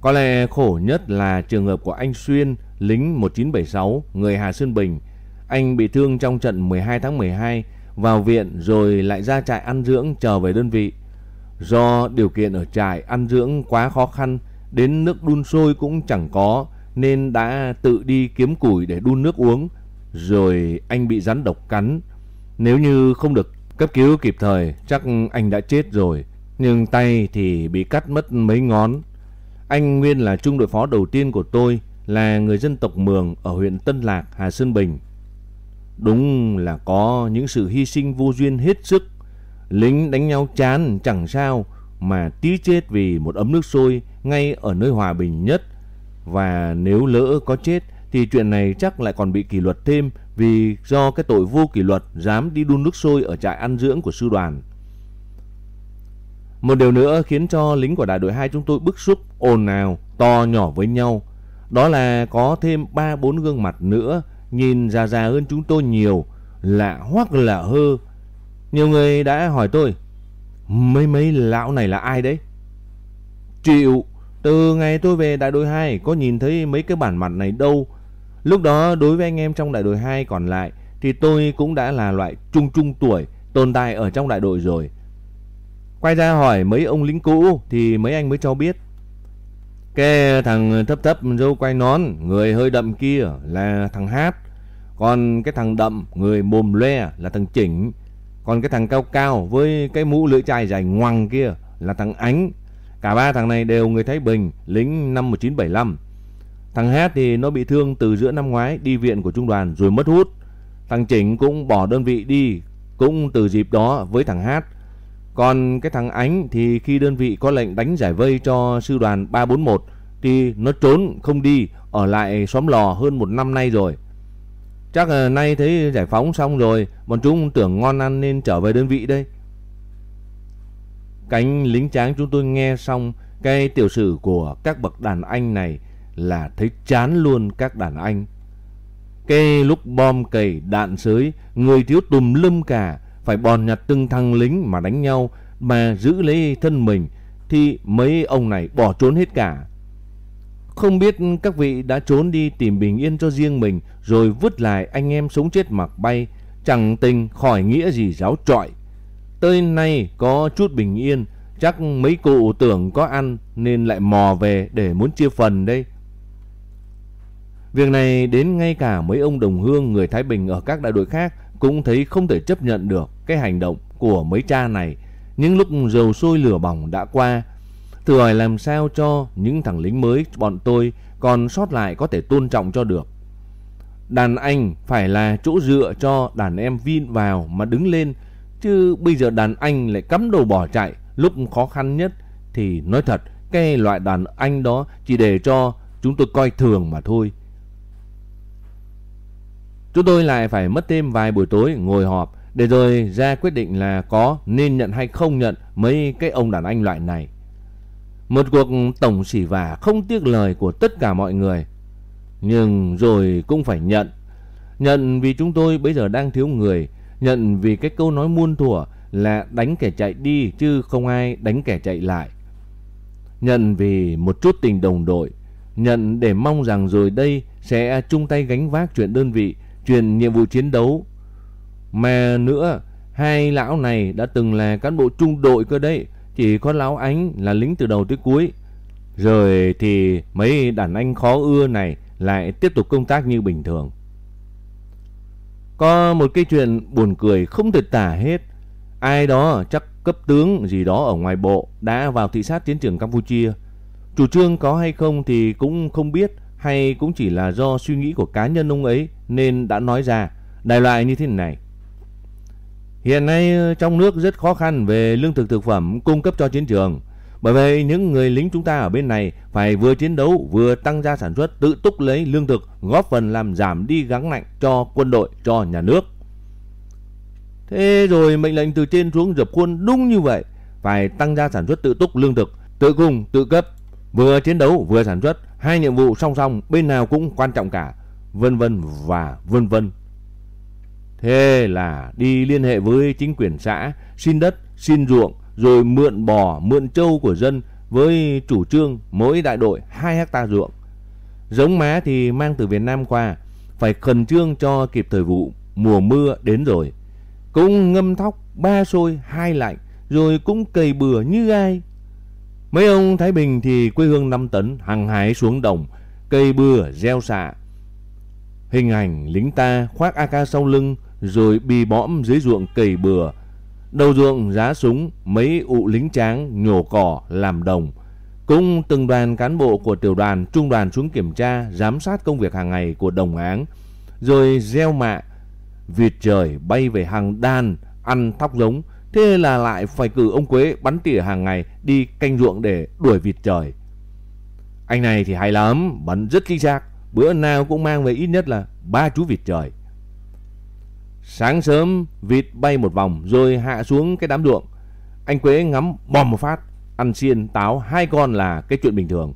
Có lẽ khổ nhất là trường hợp của anh Xuyên, lính 1976, người Hà Sơn Bình. Anh bị thương trong trận 12 tháng 12, vào viện rồi lại ra trại ăn dưỡng chờ về đơn vị. Do điều kiện ở trại ăn dưỡng quá khó khăn, đến nước đun sôi cũng chẳng có nên đã tự đi kiếm củi để đun nước uống. Rồi anh bị rắn độc cắn. Nếu như không được cấp cứu kịp thời chắc anh đã chết rồi. Nhưng tay thì bị cắt mất mấy ngón. Anh Nguyên là trung đội phó đầu tiên của tôi là người dân tộc Mường ở huyện Tân Lạc, Hà Sơn Bình. Đúng là có những sự hy sinh vô duyên hết sức. Lính đánh nhau chán chẳng sao mà tí chết vì một ấm nước sôi ngay ở nơi hòa bình nhất. Và nếu lỡ có chết thì chuyện này chắc lại còn bị kỷ luật thêm vì do cái tội vô kỷ luật dám đi đun nước sôi ở trại ăn dưỡng của sư đoàn. Một điều nữa khiến cho lính của đại đội 2 chúng tôi bức xúc, ồn ào, to nhỏ với nhau. Đó là có thêm 3-4 gương mặt nữa, nhìn già già hơn chúng tôi nhiều, lạ hoắc lạ hơ. Nhiều người đã hỏi tôi, mấy mấy lão này là ai đấy? Chịu, từ ngày tôi về đại đội 2 có nhìn thấy mấy cái bản mặt này đâu. Lúc đó đối với anh em trong đại đội 2 còn lại thì tôi cũng đã là loại trung trung tuổi tồn tại ở trong đại đội rồi. Quay ra hỏi mấy ông lính cũ thì mấy anh mới cho biết. Cái thằng thấp thấp dâu quay nón, người hơi đậm kia là thằng Hát. Còn cái thằng đậm, người mồm loe là thằng Chỉnh. Còn cái thằng cao cao với cái mũ lưỡi chai dài ngoằng kia là thằng Ánh. Cả ba thằng này đều người Thái Bình, lính năm 1975. Thằng Hát thì nó bị thương từ giữa năm ngoái đi viện của trung đoàn rồi mất hút. Thằng Chỉnh cũng bỏ đơn vị đi cũng từ dịp đó với thằng Hát. Còn cái thằng Ánh thì khi đơn vị có lệnh đánh giải vây cho sư đoàn 341 thì nó trốn không đi ở lại xóm lò hơn một năm nay rồi. Chắc là nay thấy giải phóng xong rồi bọn chúng tưởng ngon ăn nên trở về đơn vị đây. Cánh lính tráng chúng tôi nghe xong cái tiểu sử của các bậc đàn anh này là thấy chán luôn các đàn anh. Cái lúc bom cầy đạn sới, người thiếu tùm lum cả, phải bòn nhặt từng thằng lính mà đánh nhau mà giữ lấy thân mình thì mấy ông này bỏ trốn hết cả. Không biết các vị đã trốn đi tìm bình yên cho riêng mình rồi vứt lại anh em sống chết mặc bay, chẳng tình khỏi nghĩa gì giáo trọi. Tới nay có chút bình yên, chắc mấy cụ tưởng có ăn nên lại mò về để muốn chia phần đây. Việc này đến ngay cả mấy ông đồng hương người Thái Bình ở các đại đội khác cũng thấy không thể chấp nhận được cái hành động của mấy cha này. Những lúc dầu sôi lửa bỏng đã qua, thử hỏi làm sao cho những thằng lính mới bọn tôi còn sót lại có thể tôn trọng cho được. Đàn anh phải là chỗ dựa cho đàn em vin vào mà đứng lên, chứ bây giờ đàn anh lại cắm đầu bỏ chạy, lúc khó khăn nhất thì nói thật, cái loại đàn anh đó chỉ để cho chúng tôi coi thường mà thôi. Chúng tôi lại phải mất thêm vài buổi tối ngồi họp để rồi ra quyết định là có nên nhận hay không nhận mấy cái ông đàn anh loại này. Một cuộc tổng xỉ vả không tiếc lời của tất cả mọi người. Nhưng rồi cũng phải nhận. Nhận vì chúng tôi bây giờ đang thiếu người. Nhận vì cái câu nói muôn thuở là đánh kẻ chạy đi chứ không ai đánh kẻ chạy lại. Nhận vì một chút tình đồng đội. Nhận để mong rằng rồi đây sẽ chung tay gánh vác chuyện đơn vị truyền nhiệm vụ chiến đấu. Mà nữa, hai lão này đã từng là cán bộ trung đội cơ đấy, chỉ có lão Ánh là lính từ đầu tới cuối. Rồi thì mấy đàn anh khó ưa này lại tiếp tục công tác như bình thường. Có một cái chuyện buồn cười không thể tả hết. Ai đó, chắc cấp tướng gì đó ở ngoài bộ đã vào thị sát chiến trường Campuchia. Chủ trương có hay không thì cũng không biết, hay cũng chỉ là do suy nghĩ của cá nhân ông ấy nên đã nói ra đại loại như thế này. Hiện nay, trong nước rất khó khăn về lương thực thực phẩm cung cấp cho chiến trường. Bởi vậy những người lính chúng ta ở bên này phải vừa chiến đấu vừa tăng gia sản xuất tự túc lấy lương thực góp phần làm giảm đi gắng nặng cho quân đội, cho nhà nước. Thế rồi mệnh lệnh từ trên xuống dập khuôn đúng như vậy. Phải tăng gia sản xuất tự túc lương thực, tự cung, tự cấp. Vừa chiến đấu vừa sản xuất Hai nhiệm vụ song song bên nào cũng quan trọng cả, vân vân và vân vân. Thế là đi liên hệ với chính quyền xã, xin đất, xin ruộng, rồi mượn bò, mượn trâu của dân với chủ trương mỗi đại đội 2 hecta ruộng. Giống má thì mang từ Việt Nam qua, phải khẩn trương cho kịp thời vụ mùa mưa đến rồi. Cũng ngâm thóc ba sôi hai lạnh, rồi cũng cày bừa như ai. Mấy ông Thái Bình thì quê hương 5 tấn hàng hái xuống đồng, cây bừa gieo xạ. Hình ảnh lính ta khoác AK sau lưng rồi bì bõm dưới ruộng cầy bừa. Đầu ruộng giá súng, mấy ụ lính tráng nhổ cỏ làm đồng. Cũng từng đoàn cán bộ của tiểu đoàn, trung đoàn xuống kiểm tra, giám sát công việc hàng ngày của đồng áng. Rồi gieo mạ, vịt trời bay về hàng đan ăn thóc giống, thế là lại phải cử ông Quế bắn tỉa hàng ngày đi canh ruộng để đuổi vịt trời. Anh này thì hay lắm, bắn rất chính xác, bữa nào cũng mang về ít nhất là ba chú vịt trời. Sáng sớm vịt bay một vòng rồi hạ xuống cái đám ruộng. Anh Quế ngắm bom một phát, ăn xiên táo hai con là cái chuyện bình thường.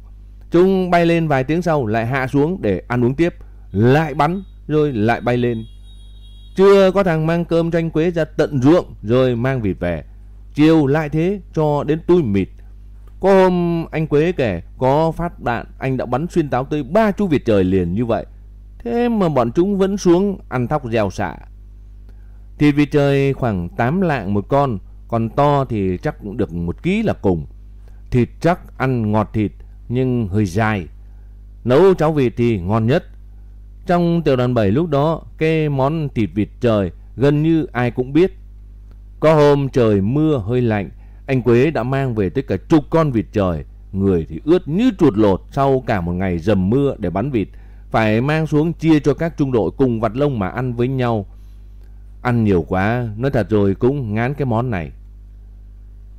Chúng bay lên vài tiếng sau lại hạ xuống để ăn uống tiếp, lại bắn rồi lại bay lên. Chưa có thằng mang cơm cho anh Quế ra tận ruộng rồi mang vịt về. Chiều lại thế cho đến tui mịt. Có hôm anh Quế kể có phát đạn anh đã bắn xuyên táo tới ba chú vịt trời liền như vậy. Thế mà bọn chúng vẫn xuống ăn thóc gieo xạ. Thịt vịt trời khoảng 8 lạng một con, còn to thì chắc cũng được một ký là cùng. Thịt chắc ăn ngọt thịt nhưng hơi dài. Nấu cháo vịt thì ngon nhất. Trong tiểu đoàn 7 lúc đó, cái món thịt vịt trời gần như ai cũng biết. Có hôm trời mưa hơi lạnh, anh Quế đã mang về tới cả chục con vịt trời. Người thì ướt như chuột lột sau cả một ngày dầm mưa để bắn vịt. Phải mang xuống chia cho các trung đội cùng vặt lông mà ăn với nhau. Ăn nhiều quá, nói thật rồi cũng ngán cái món này.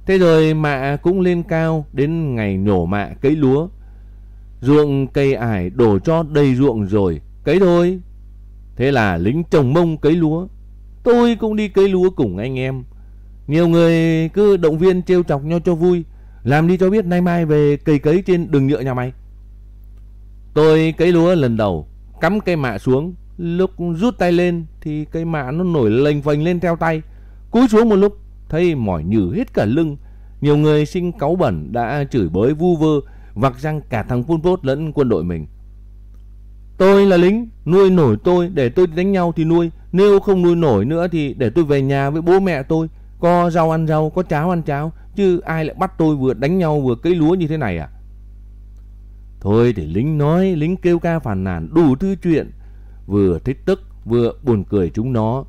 Thế rồi mạ cũng lên cao đến ngày nhổ mạ cấy lúa. Ruộng cây ải đổ cho đầy ruộng rồi, cấy thôi. Thế là lính trồng mông cấy lúa. Tôi cũng đi cấy lúa cùng anh em. Nhiều người cứ động viên trêu chọc nhau cho vui. Làm đi cho biết nay mai về cày cấy trên đường nhựa nhà mày. Tôi cấy lúa lần đầu, cắm cây mạ xuống. Lúc rút tay lên thì cây mạ nó nổi lềnh phềnh lên theo tay. Cúi xuống một lúc thấy mỏi nhừ hết cả lưng. Nhiều người sinh cáu bẩn đã chửi bới vu vơ, vặc răng cả thằng Pol Pot lẫn quân đội mình. Tôi là lính, nuôi nổi tôi để tôi đánh nhau thì nuôi, nếu không nuôi nổi nữa thì để tôi về nhà với bố mẹ tôi, có rau ăn rau, có cháo ăn cháo, chứ ai lại bắt tôi vừa đánh nhau vừa cấy lúa như thế này à? Thôi thì lính nói, lính kêu ca phàn nàn đủ thứ chuyện, vừa thích tức vừa buồn cười chúng nó.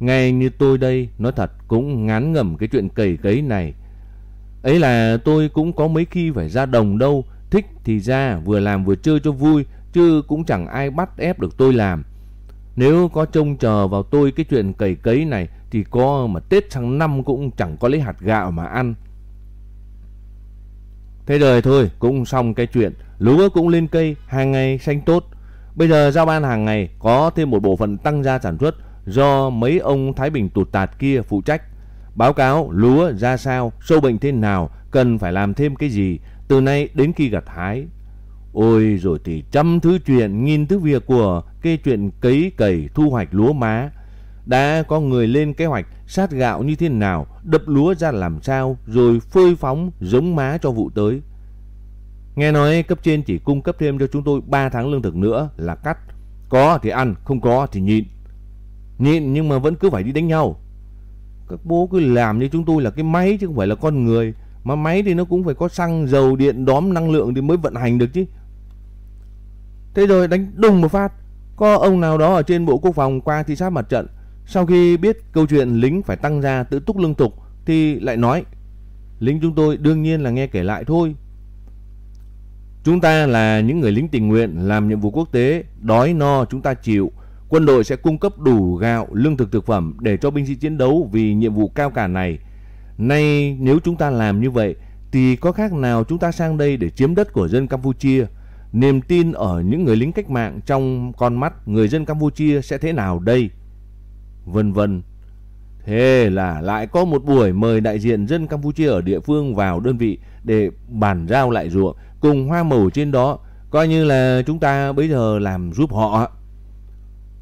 Ngay như tôi đây, nói thật cũng ngán ngẩm cái chuyện cầy cấy này. Ấy là tôi cũng có mấy khi phải ra đồng đâu, thích thì ra vừa làm vừa chơi cho vui, chứ cũng chẳng ai bắt ép được tôi làm. Nếu có trông chờ vào tôi cái chuyện cầy cấy này thì có mà Tết sang năm cũng chẳng có lấy hạt gạo mà ăn. Thế rồi thôi, cũng xong cái chuyện, lúa cũng lên cây, hàng ngày xanh tốt. Bây giờ giao ban hàng ngày có thêm một bộ phận tăng gia sản xuất do mấy ông Thái Bình tụt tạt kia phụ trách. Báo cáo lúa ra sao, sâu bệnh thế nào, cần phải làm thêm cái gì, từ nay đến khi gặt hái. Ôi rồi thì trăm thứ chuyện, nghìn thứ việc của cái chuyện cấy cày thu hoạch lúa má. Đã có người lên kế hoạch sát gạo như thế nào, đập lúa ra làm sao, rồi phơi phóng giống má cho vụ tới. Nghe nói cấp trên chỉ cung cấp thêm cho chúng tôi 3 tháng lương thực nữa là cắt. Có thì ăn, không có thì nhịn. Nhịn nhưng mà vẫn cứ phải đi đánh nhau. Các bố cứ làm như chúng tôi là cái máy chứ không phải là con người. Mà máy thì nó cũng phải có xăng, dầu, điện, đóm, năng lượng thì mới vận hành được chứ. Thế rồi đánh đùng một phát. Có ông nào đó ở trên Bộ Quốc phòng qua thị sát mặt trận. Sau khi biết câu chuyện lính phải tăng ra tự túc lương tục thì lại nói. Lính chúng tôi đương nhiên là nghe kể lại thôi. Chúng ta là những người lính tình nguyện làm nhiệm vụ quốc tế, đói no chúng ta chịu. Quân đội sẽ cung cấp đủ gạo, lương thực thực phẩm để cho binh sĩ chiến đấu vì nhiệm vụ cao cả này. Nay nếu chúng ta làm như vậy thì có khác nào chúng ta sang đây để chiếm đất của dân Campuchia? Niềm tin ở những người lính cách mạng trong con mắt người dân Campuchia sẽ thế nào đây? Vân vân. Thế là lại có một buổi mời đại diện dân Campuchia ở địa phương vào đơn vị để bàn giao lại ruộng cùng hoa màu trên đó, coi như là chúng ta bây giờ làm giúp họ.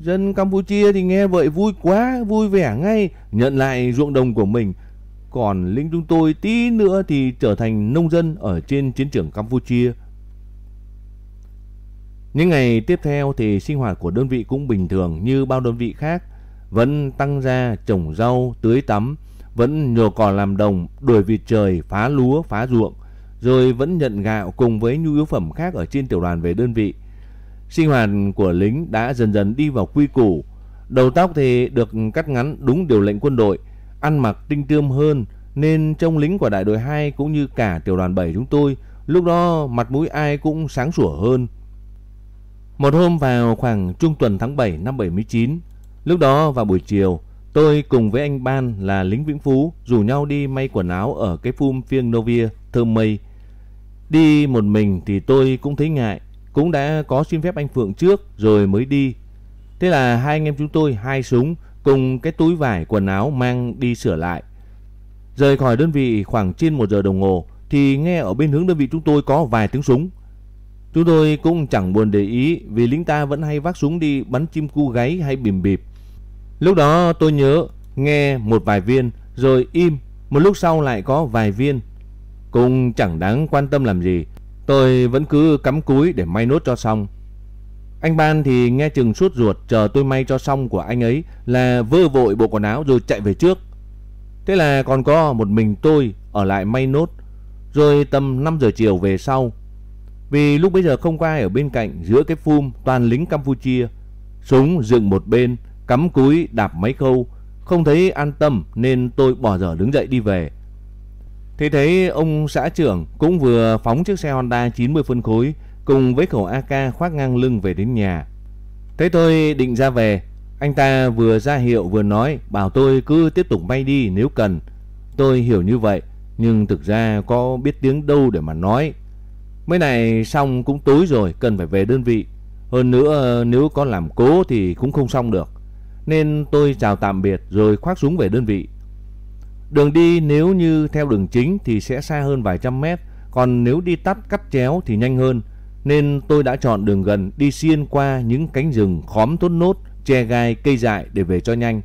Dân Campuchia thì nghe vậy vui quá, vui vẻ ngay, nhận lại ruộng đồng của mình. Còn lính chúng tôi tí nữa thì trở thành nông dân ở trên chiến trường Campuchia. Những ngày tiếp theo thì sinh hoạt của đơn vị cũng bình thường như bao đơn vị khác. Vẫn tăng ra trồng rau, tưới tắm, vẫn nhổ cỏ làm đồng, đuổi vịt trời, phá lúa, phá ruộng. Rồi vẫn nhận gạo cùng với nhu yếu phẩm khác ở trên tiểu đoàn về đơn vị. Sinh hoạt của lính đã dần dần đi vào quy củ. Đầu tóc thì được cắt ngắn đúng điều lệnh quân đội, ăn mặc tinh tươm hơn nên trông lính của đại đội 2 cũng như cả tiểu đoàn 7 chúng tôi lúc đó mặt mũi ai cũng sáng sủa hơn. Một hôm vào khoảng trung tuần tháng 7 năm 79, Lúc đó vào buổi chiều, tôi cùng với anh Ban là lính Vĩnh Phú rủ nhau đi may quần áo ở cái phum phiêng Novia, Thơm Mây. Đi một mình thì tôi cũng thấy ngại, cũng đã có xin phép anh Phượng trước rồi mới đi. Thế là hai anh em chúng tôi hai súng cùng cái túi vải quần áo mang đi sửa lại. Rời khỏi đơn vị khoảng trên một giờ đồng hồ thì nghe ở bên hướng đơn vị chúng tôi có vài tiếng súng. Chúng tôi cũng chẳng buồn để ý vì lính ta vẫn hay vác súng đi bắn chim cu gáy hay bìm bịp. Lúc đó tôi nhớ nghe một vài viên rồi im, một lúc sau lại có vài viên. Cũng chẳng đáng quan tâm làm gì, tôi vẫn cứ cắm cúi để may nốt cho xong. Anh Ban thì nghe chừng suốt ruột chờ tôi may cho xong của anh ấy là vơ vội bộ quần áo rồi chạy về trước. Thế là còn có một mình tôi ở lại may nốt. Rồi tầm 5 giờ chiều về sau. Vì lúc bây giờ không có ai ở bên cạnh giữa cái phum toàn lính Campuchia. Súng dựng một bên, cắm cúi đạp máy khâu. Không thấy an tâm nên tôi bỏ dở đứng dậy đi về. Thế thấy ông xã trưởng cũng vừa phóng chiếc xe Honda 90 phân khối cùng với khẩu AK khoác ngang lưng về đến nhà. Thế tôi định ra về, anh ta vừa ra hiệu vừa nói bảo tôi cứ tiếp tục bay đi nếu cần. Tôi hiểu như vậy, nhưng thực ra có biết tiếng đâu để mà nói. Mấy này xong cũng tối rồi, cần phải về đơn vị. Hơn nữa nếu có làm cố thì cũng không xong được. Nên tôi chào tạm biệt rồi khoác súng về đơn vị. Đường đi nếu như theo đường chính thì sẽ xa hơn vài trăm mét, còn nếu đi tắt cắt chéo thì nhanh hơn nên tôi đã chọn đường gần đi xuyên qua những cánh rừng khóm tốt nốt, che gai, cây dại để về cho nhanh.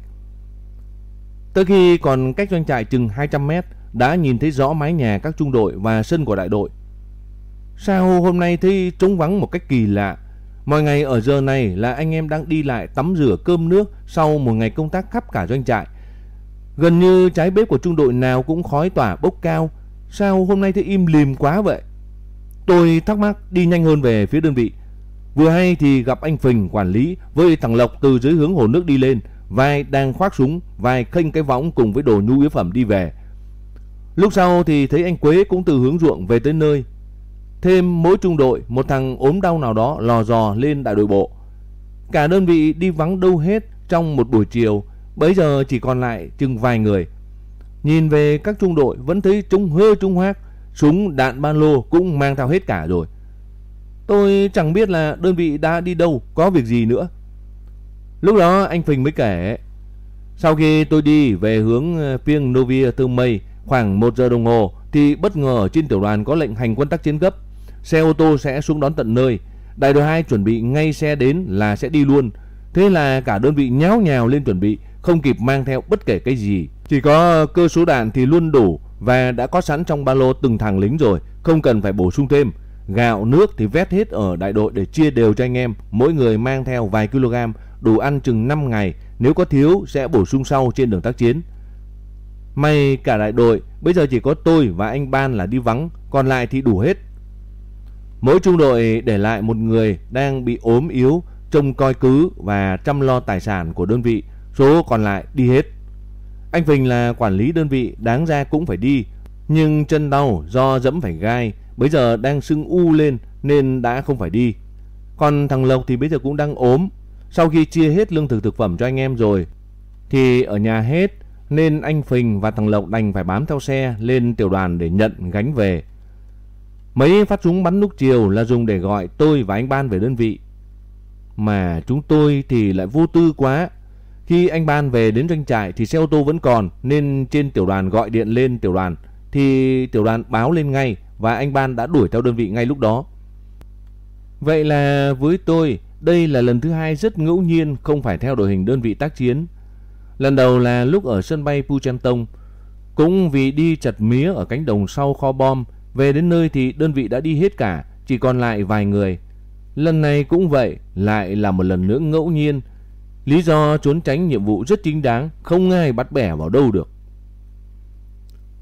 Tới khi còn cách doanh trại chừng 200 mét, đã nhìn thấy rõ mái nhà các trung đội và sân của đại đội. Sao hôm nay thấy trống vắng một cách kỳ lạ? Mọi ngày ở giờ này là anh em đang đi lại tắm rửa cơm nước sau một ngày công tác khắp cả doanh trại. Gần như trái bếp của trung đội nào cũng khói tỏa bốc cao. Sao hôm nay thấy im lìm quá vậy? Tôi thắc mắc đi nhanh hơn về phía đơn vị. Vừa hay thì gặp anh Phình quản lý với thằng Lộc từ dưới hướng hồ nước đi lên, vai đang khoác súng, vai khênh cái võng cùng với đồ nhu yếu phẩm đi về. Lúc sau thì thấy anh Quế cũng từ hướng ruộng về tới nơi. Thêm mỗi trung đội một thằng ốm đau nào đó lò dò lên đại đội bộ. Cả đơn vị đi vắng đâu hết trong một buổi chiều, bây giờ chỉ còn lại chừng vài người. Nhìn về các trung đội vẫn thấy trung hơ trung hoác, Súng, đạn ba lô cũng mang theo hết cả rồi. Tôi chẳng biết là đơn vị đã đi đâu, có việc gì nữa. Lúc đó anh Phình mới kể. Sau khi tôi đi về hướng ờ, phiêng Novia Tư Mây khoảng 1 giờ đồng hồ thì bất ngờ trên tiểu đoàn có lệnh hành quân tác chiến gấp. Xe ô tô sẽ xuống đón tận nơi. Đại đội 2 chuẩn bị ngay xe đến là sẽ đi luôn. Thế là cả đơn vị nháo nhào lên chuẩn bị, không kịp mang theo bất kể cái gì. Chỉ có cơ số đạn thì luôn đủ và đã có sẵn trong ba lô từng thằng lính rồi, không cần phải bổ sung thêm. Gạo, nước thì vét hết ở đại đội để chia đều cho anh em, mỗi người mang theo vài kg, đủ ăn chừng 5 ngày, nếu có thiếu sẽ bổ sung sau trên đường tác chiến. May cả đại đội, bây giờ chỉ có tôi và anh Ban là đi vắng, còn lại thì đủ hết. Mỗi trung đội để lại một người đang bị ốm yếu, trông coi cứ và chăm lo tài sản của đơn vị, số còn lại đi hết. Anh Vinh là quản lý đơn vị đáng ra cũng phải đi, nhưng chân đau do dẫm phải gai, bây giờ đang sưng u lên nên đã không phải đi. Còn thằng Lộc thì bây giờ cũng đang ốm, sau khi chia hết lương thực thực phẩm cho anh em rồi thì ở nhà hết nên anh Phình và thằng Lộc đành phải bám theo xe lên tiểu đoàn để nhận gánh về. Mấy phát súng bắn lúc chiều là dùng để gọi tôi và anh Ban về đơn vị. Mà chúng tôi thì lại vô tư quá, khi anh Ban về đến doanh trại thì xe ô tô vẫn còn, nên trên tiểu đoàn gọi điện lên tiểu đoàn thì tiểu đoàn báo lên ngay và anh Ban đã đuổi theo đơn vị ngay lúc đó. Vậy là với tôi, đây là lần thứ hai rất ngẫu nhiên không phải theo đội hình đơn vị tác chiến. Lần đầu là lúc ở sân bay Puchentong cũng vì đi chặt mía ở cánh đồng sau kho bom, về đến nơi thì đơn vị đã đi hết cả, chỉ còn lại vài người. Lần này cũng vậy, lại là một lần nữa ngẫu nhiên Lý do trốn tránh nhiệm vụ rất chính đáng, không ai bắt bẻ vào đâu được.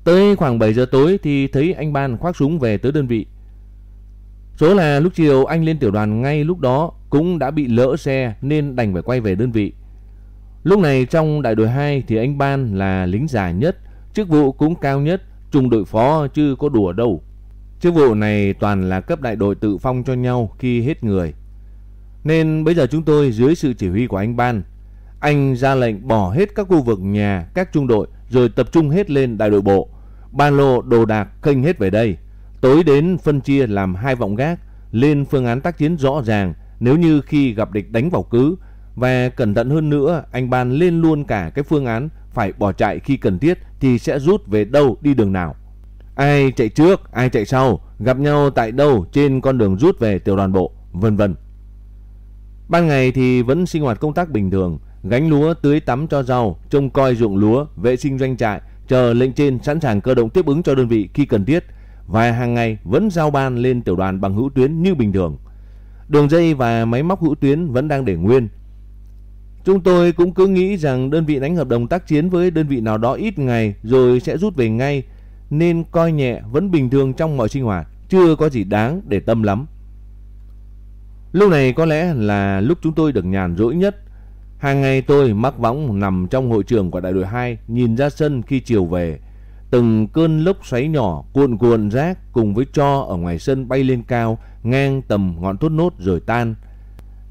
Tới khoảng 7 giờ tối thì thấy anh Ban khoác súng về tới đơn vị. Số là lúc chiều anh lên tiểu đoàn ngay lúc đó cũng đã bị lỡ xe nên đành phải quay về đơn vị. Lúc này trong đại đội 2 thì anh Ban là lính già nhất, chức vụ cũng cao nhất, trùng đội phó chứ có đùa đâu. Chức vụ này toàn là cấp đại đội tự phong cho nhau khi hết người. Nên bây giờ chúng tôi dưới sự chỉ huy của anh Ban, Anh ra lệnh bỏ hết các khu vực nhà, các trung đội rồi tập trung hết lên đại đội bộ. Ba lô đồ đạc kênh hết về đây. Tối đến phân chia làm hai vọng gác, lên phương án tác chiến rõ ràng nếu như khi gặp địch đánh vào cứ. Và cẩn thận hơn nữa, anh ban lên luôn cả cái phương án phải bỏ chạy khi cần thiết thì sẽ rút về đâu đi đường nào. Ai chạy trước, ai chạy sau, gặp nhau tại đâu trên con đường rút về tiểu đoàn bộ, vân vân. Ban ngày thì vẫn sinh hoạt công tác bình thường, gánh lúa tưới tắm cho rau, trông coi ruộng lúa, vệ sinh doanh trại, chờ lệnh trên sẵn sàng cơ động tiếp ứng cho đơn vị khi cần thiết và hàng ngày vẫn giao ban lên tiểu đoàn bằng hữu tuyến như bình thường. Đường dây và máy móc hữu tuyến vẫn đang để nguyên. Chúng tôi cũng cứ nghĩ rằng đơn vị đánh hợp đồng tác chiến với đơn vị nào đó ít ngày rồi sẽ rút về ngay nên coi nhẹ vẫn bình thường trong mọi sinh hoạt, chưa có gì đáng để tâm lắm. Lúc này có lẽ là lúc chúng tôi được nhàn rỗi nhất. Hàng ngày tôi mắc võng nằm trong hội trường của đại đội 2 nhìn ra sân khi chiều về. Từng cơn lốc xoáy nhỏ cuộn cuộn rác cùng với cho ở ngoài sân bay lên cao ngang tầm ngọn thốt nốt rồi tan.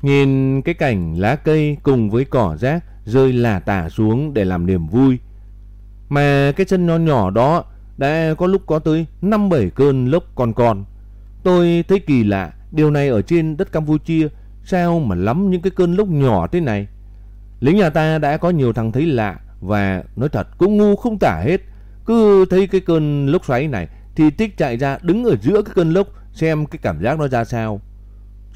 Nhìn cái cảnh lá cây cùng với cỏ rác rơi lả tả xuống để làm niềm vui. Mà cái chân nho nhỏ đó đã có lúc có tới 5-7 cơn lốc còn còn. Tôi thấy kỳ lạ, điều này ở trên đất Campuchia sao mà lắm những cái cơn lốc nhỏ thế này. Lính nhà ta đã có nhiều thằng thấy lạ và nói thật cũng ngu không tả hết. Cứ thấy cái cơn lốc xoáy này thì tích chạy ra đứng ở giữa cái cơn lốc xem cái cảm giác nó ra sao.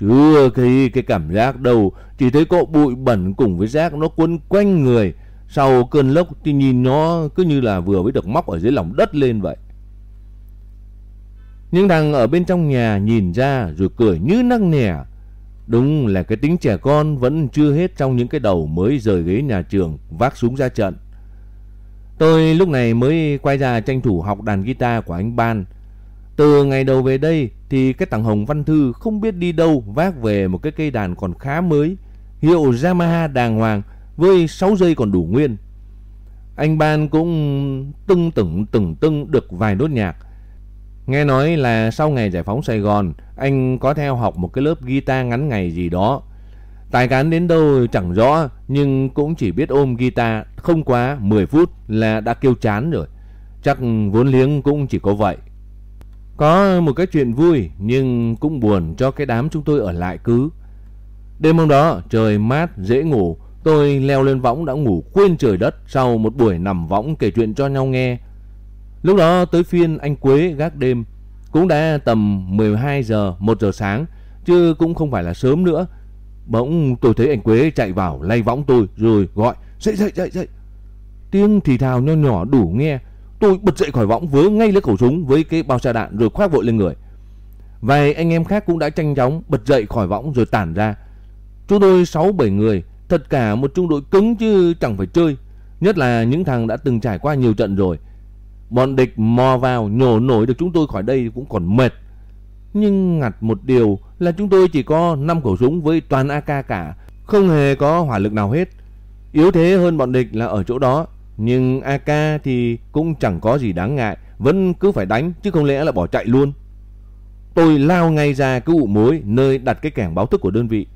Chưa khi cái cảm giác đâu, chỉ thấy có bụi bẩn cùng với rác nó quấn quanh người. Sau cơn lốc thì nhìn nó cứ như là vừa mới được móc ở dưới lòng đất lên vậy. Nhưng thằng ở bên trong nhà nhìn ra rồi cười như năng nẻ. Đúng là cái tính trẻ con vẫn chưa hết trong những cái đầu mới rời ghế nhà trường vác súng ra trận. Tôi lúc này mới quay ra tranh thủ học đàn guitar của anh Ban. Từ ngày đầu về đây thì cái thằng Hồng Văn Thư không biết đi đâu vác về một cái cây đàn còn khá mới, hiệu Yamaha đàng hoàng với 6 giây còn đủ nguyên. Anh Ban cũng tưng tửng tửng tưng được vài nốt nhạc. Nghe nói là sau ngày giải phóng Sài Gòn, anh có theo học một cái lớp guitar ngắn ngày gì đó. Tài cán đến đâu chẳng rõ, nhưng cũng chỉ biết ôm guitar không quá 10 phút là đã kêu chán rồi. Chắc vốn liếng cũng chỉ có vậy. Có một cái chuyện vui nhưng cũng buồn cho cái đám chúng tôi ở lại cứ. Đêm hôm đó trời mát dễ ngủ, tôi leo lên võng đã ngủ quên trời đất sau một buổi nằm võng kể chuyện cho nhau nghe. Lúc đó tới phiên anh Quế gác đêm, cũng đã tầm 12 giờ, 1 giờ sáng, chứ cũng không phải là sớm nữa. Bỗng tôi thấy anh Quế chạy vào lay võng tôi rồi gọi dậy dậy dậy dậy. Tiếng thì thào nho nhỏ đủ nghe, Tôi bật dậy khỏi võng vớ ngay lấy khẩu súng với cái bao xa đạn rồi khoác vội lên người. Vài anh em khác cũng đã tranh chóng bật dậy khỏi võng rồi tản ra. Chúng tôi 6-7 người, thật cả một trung đội cứng chứ chẳng phải chơi. Nhất là những thằng đã từng trải qua nhiều trận rồi. Bọn địch mò vào nhổ nổi được chúng tôi khỏi đây cũng còn mệt. Nhưng ngặt một điều là chúng tôi chỉ có 5 khẩu súng với toàn AK cả, không hề có hỏa lực nào hết. Yếu thế hơn bọn địch là ở chỗ đó nhưng AK thì cũng chẳng có gì đáng ngại, vẫn cứ phải đánh chứ không lẽ là bỏ chạy luôn. Tôi lao ngay ra cái ụ mối nơi đặt cái kẻng báo thức của đơn vị.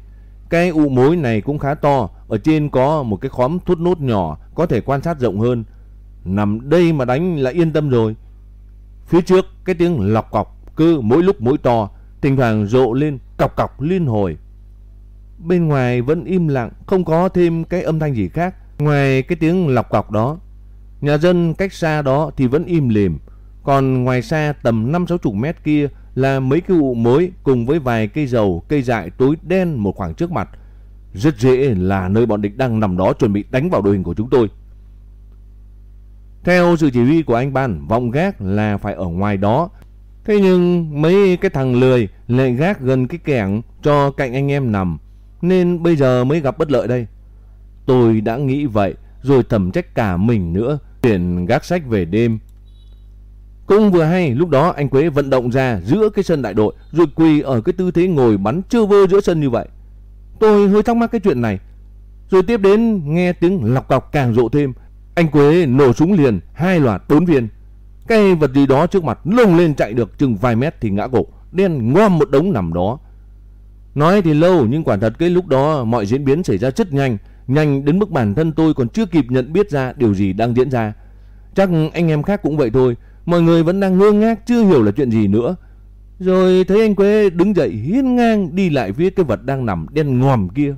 Cái ụ mối này cũng khá to, ở trên có một cái khóm thốt nốt nhỏ có thể quan sát rộng hơn. Nằm đây mà đánh là yên tâm rồi. Phía trước cái tiếng lọc cọc cứ mỗi lúc mỗi to, thỉnh thoảng rộ lên cọc cọc liên hồi. Bên ngoài vẫn im lặng, không có thêm cái âm thanh gì khác. Ngoài cái tiếng lọc cọc đó, nhà dân cách xa đó thì vẫn im lìm. Còn ngoài xa tầm 5-60 mét kia là mấy cái ụ mối cùng với vài cây dầu, cây dại tối đen một khoảng trước mặt. Rất dễ là nơi bọn địch đang nằm đó chuẩn bị đánh vào đội hình của chúng tôi. Theo sự chỉ huy của anh Ban, vọng gác là phải ở ngoài đó. Thế nhưng mấy cái thằng lười lại gác gần cái kẻng cho cạnh anh em nằm. Nên bây giờ mới gặp bất lợi đây. Tôi đã nghĩ vậy, rồi thầm trách cả mình nữa, chuyển gác sách về đêm. Cũng vừa hay, lúc đó anh Quế vận động ra giữa cái sân đại đội, rồi quỳ ở cái tư thế ngồi bắn chơ vơ giữa sân như vậy. Tôi hơi thắc mắc cái chuyện này. Rồi tiếp đến nghe tiếng lọc cọc càng rộ thêm. Anh Quế nổ súng liền, hai loạt bốn viên. Cái vật gì đó trước mặt lông lên chạy được chừng vài mét thì ngã gục, đen ngoam một đống nằm đó. Nói thì lâu nhưng quả thật cái lúc đó mọi diễn biến xảy ra rất nhanh nhanh đến mức bản thân tôi còn chưa kịp nhận biết ra điều gì đang diễn ra. Chắc anh em khác cũng vậy thôi, mọi người vẫn đang ngơ ngác chưa hiểu là chuyện gì nữa. Rồi thấy anh Quế đứng dậy hiên ngang đi lại phía cái vật đang nằm đen ngòm kia.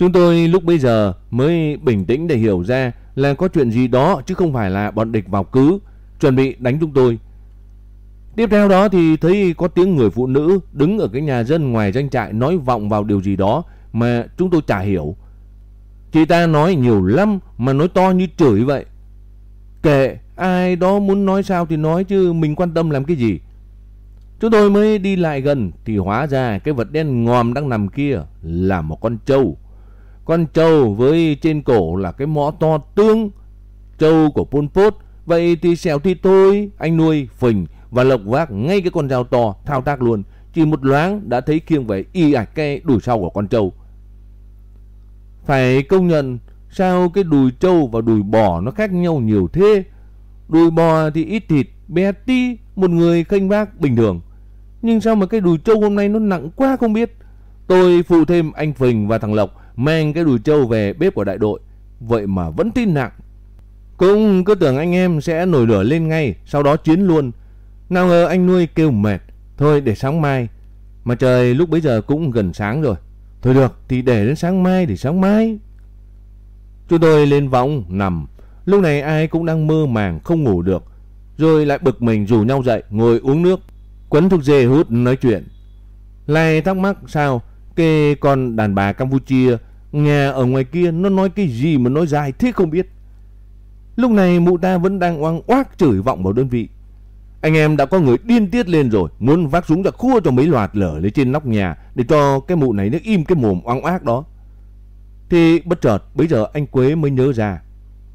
Chúng tôi lúc bây giờ mới bình tĩnh để hiểu ra là có chuyện gì đó chứ không phải là bọn địch vào cứ, chuẩn bị đánh chúng tôi. Tiếp theo đó thì thấy có tiếng người phụ nữ đứng ở cái nhà dân ngoài doanh trại nói vọng vào điều gì đó mà chúng tôi chả hiểu. Chị ta nói nhiều lắm mà nói to như chửi vậy. Kệ, ai đó muốn nói sao thì nói chứ mình quan tâm làm cái gì. Chúng tôi mới đi lại gần thì hóa ra cái vật đen ngòm đang nằm kia là một con trâu. Con trâu với trên cổ là cái mõ to tương. Trâu của Pol Pot. Vậy thì xẻo thì tôi, anh nuôi, phình và lộc vác ngay cái con dao to thao tác luôn. Chỉ một loáng đã thấy kiêng về y ạch cái đùi sau của con trâu. Phải công nhận sao cái đùi trâu và đùi bò nó khác nhau nhiều thế. Đùi bò thì ít thịt, bé tí, một người khênh vác bình thường. Nhưng sao mà cái đùi trâu hôm nay nó nặng quá không biết. Tôi phụ thêm anh Phình và thằng Lộc mang cái đùi trâu về bếp của đại đội. Vậy mà vẫn tin nặng. Cũng cứ tưởng anh em sẽ nổi lửa lên ngay, sau đó chiến luôn. Nào ngờ anh nuôi kêu mệt. Thôi để sáng mai. Mà trời lúc bấy giờ cũng gần sáng rồi. Thôi được thì để đến sáng mai thì sáng mai. Chúng tôi lên võng nằm. Lúc này ai cũng đang mơ màng không ngủ được. Rồi lại bực mình rủ nhau dậy ngồi uống nước. Quấn thuốc dê hút nói chuyện. Lại thắc mắc sao kê con đàn bà Campuchia nhà ở ngoài kia nó nói cái gì mà nói dài thế không biết. Lúc này mụ ta vẫn đang oang oác chửi vọng vào đơn vị. Anh em đã có người điên tiết lên rồi, muốn vác súng ra khua cho mấy loạt lở lên trên nóc nhà để cho cái mụ này nó im cái mồm oang oác đó. Thì bất chợt bây giờ anh Quế mới nhớ ra.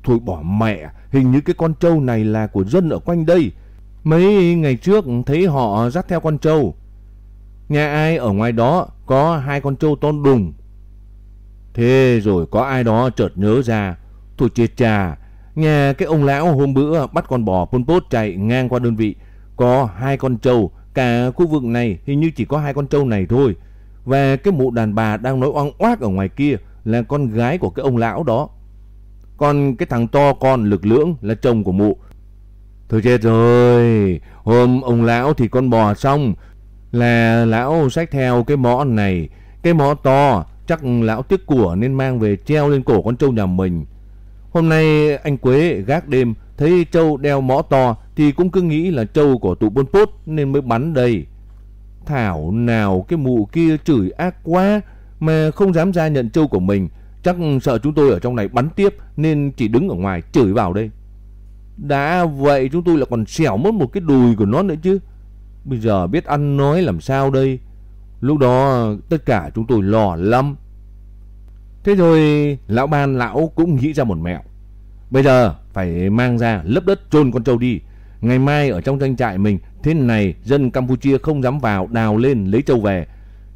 Thôi bỏ mẹ, hình như cái con trâu này là của dân ở quanh đây. Mấy ngày trước thấy họ dắt theo con trâu. Nhà ai ở ngoài đó có hai con trâu to đùng. Thế rồi có ai đó chợt nhớ ra. Thôi chết cha, Nhà cái ông lão hôm bữa bắt con bò Pol Pot chạy ngang qua đơn vị. Có hai con trâu, cả khu vực này hình như chỉ có hai con trâu này thôi. Và cái mụ đàn bà đang nói oang oác ở ngoài kia là con gái của cái ông lão đó. Còn cái thằng to con lực lưỡng là chồng của mụ. Thôi chết rồi, hôm ông lão thì con bò xong là lão xách theo cái mõ này, cái mõ to, chắc lão tiếc của nên mang về treo lên cổ con trâu nhà mình. Hôm nay anh Quế gác đêm, thấy trâu đeo mõ to thì cũng cứ nghĩ là trâu của tụ Pol Pot nên mới bắn đây. Thảo nào cái mụ kia chửi ác quá mà không dám ra nhận trâu của mình. Chắc sợ chúng tôi ở trong này bắn tiếp nên chỉ đứng ở ngoài chửi vào đây. Đã vậy chúng tôi là còn xẻo mất một cái đùi của nó nữa chứ. Bây giờ biết ăn nói làm sao đây. Lúc đó, tất cả chúng tôi lo lắm. Thế rồi, lão ban, lão cũng nghĩ ra một mẹo. Bây giờ phải mang ra lấp đất chôn con trâu đi. Ngày mai ở trong doanh trại mình, thế này dân Campuchia không dám vào đào lên lấy trâu về.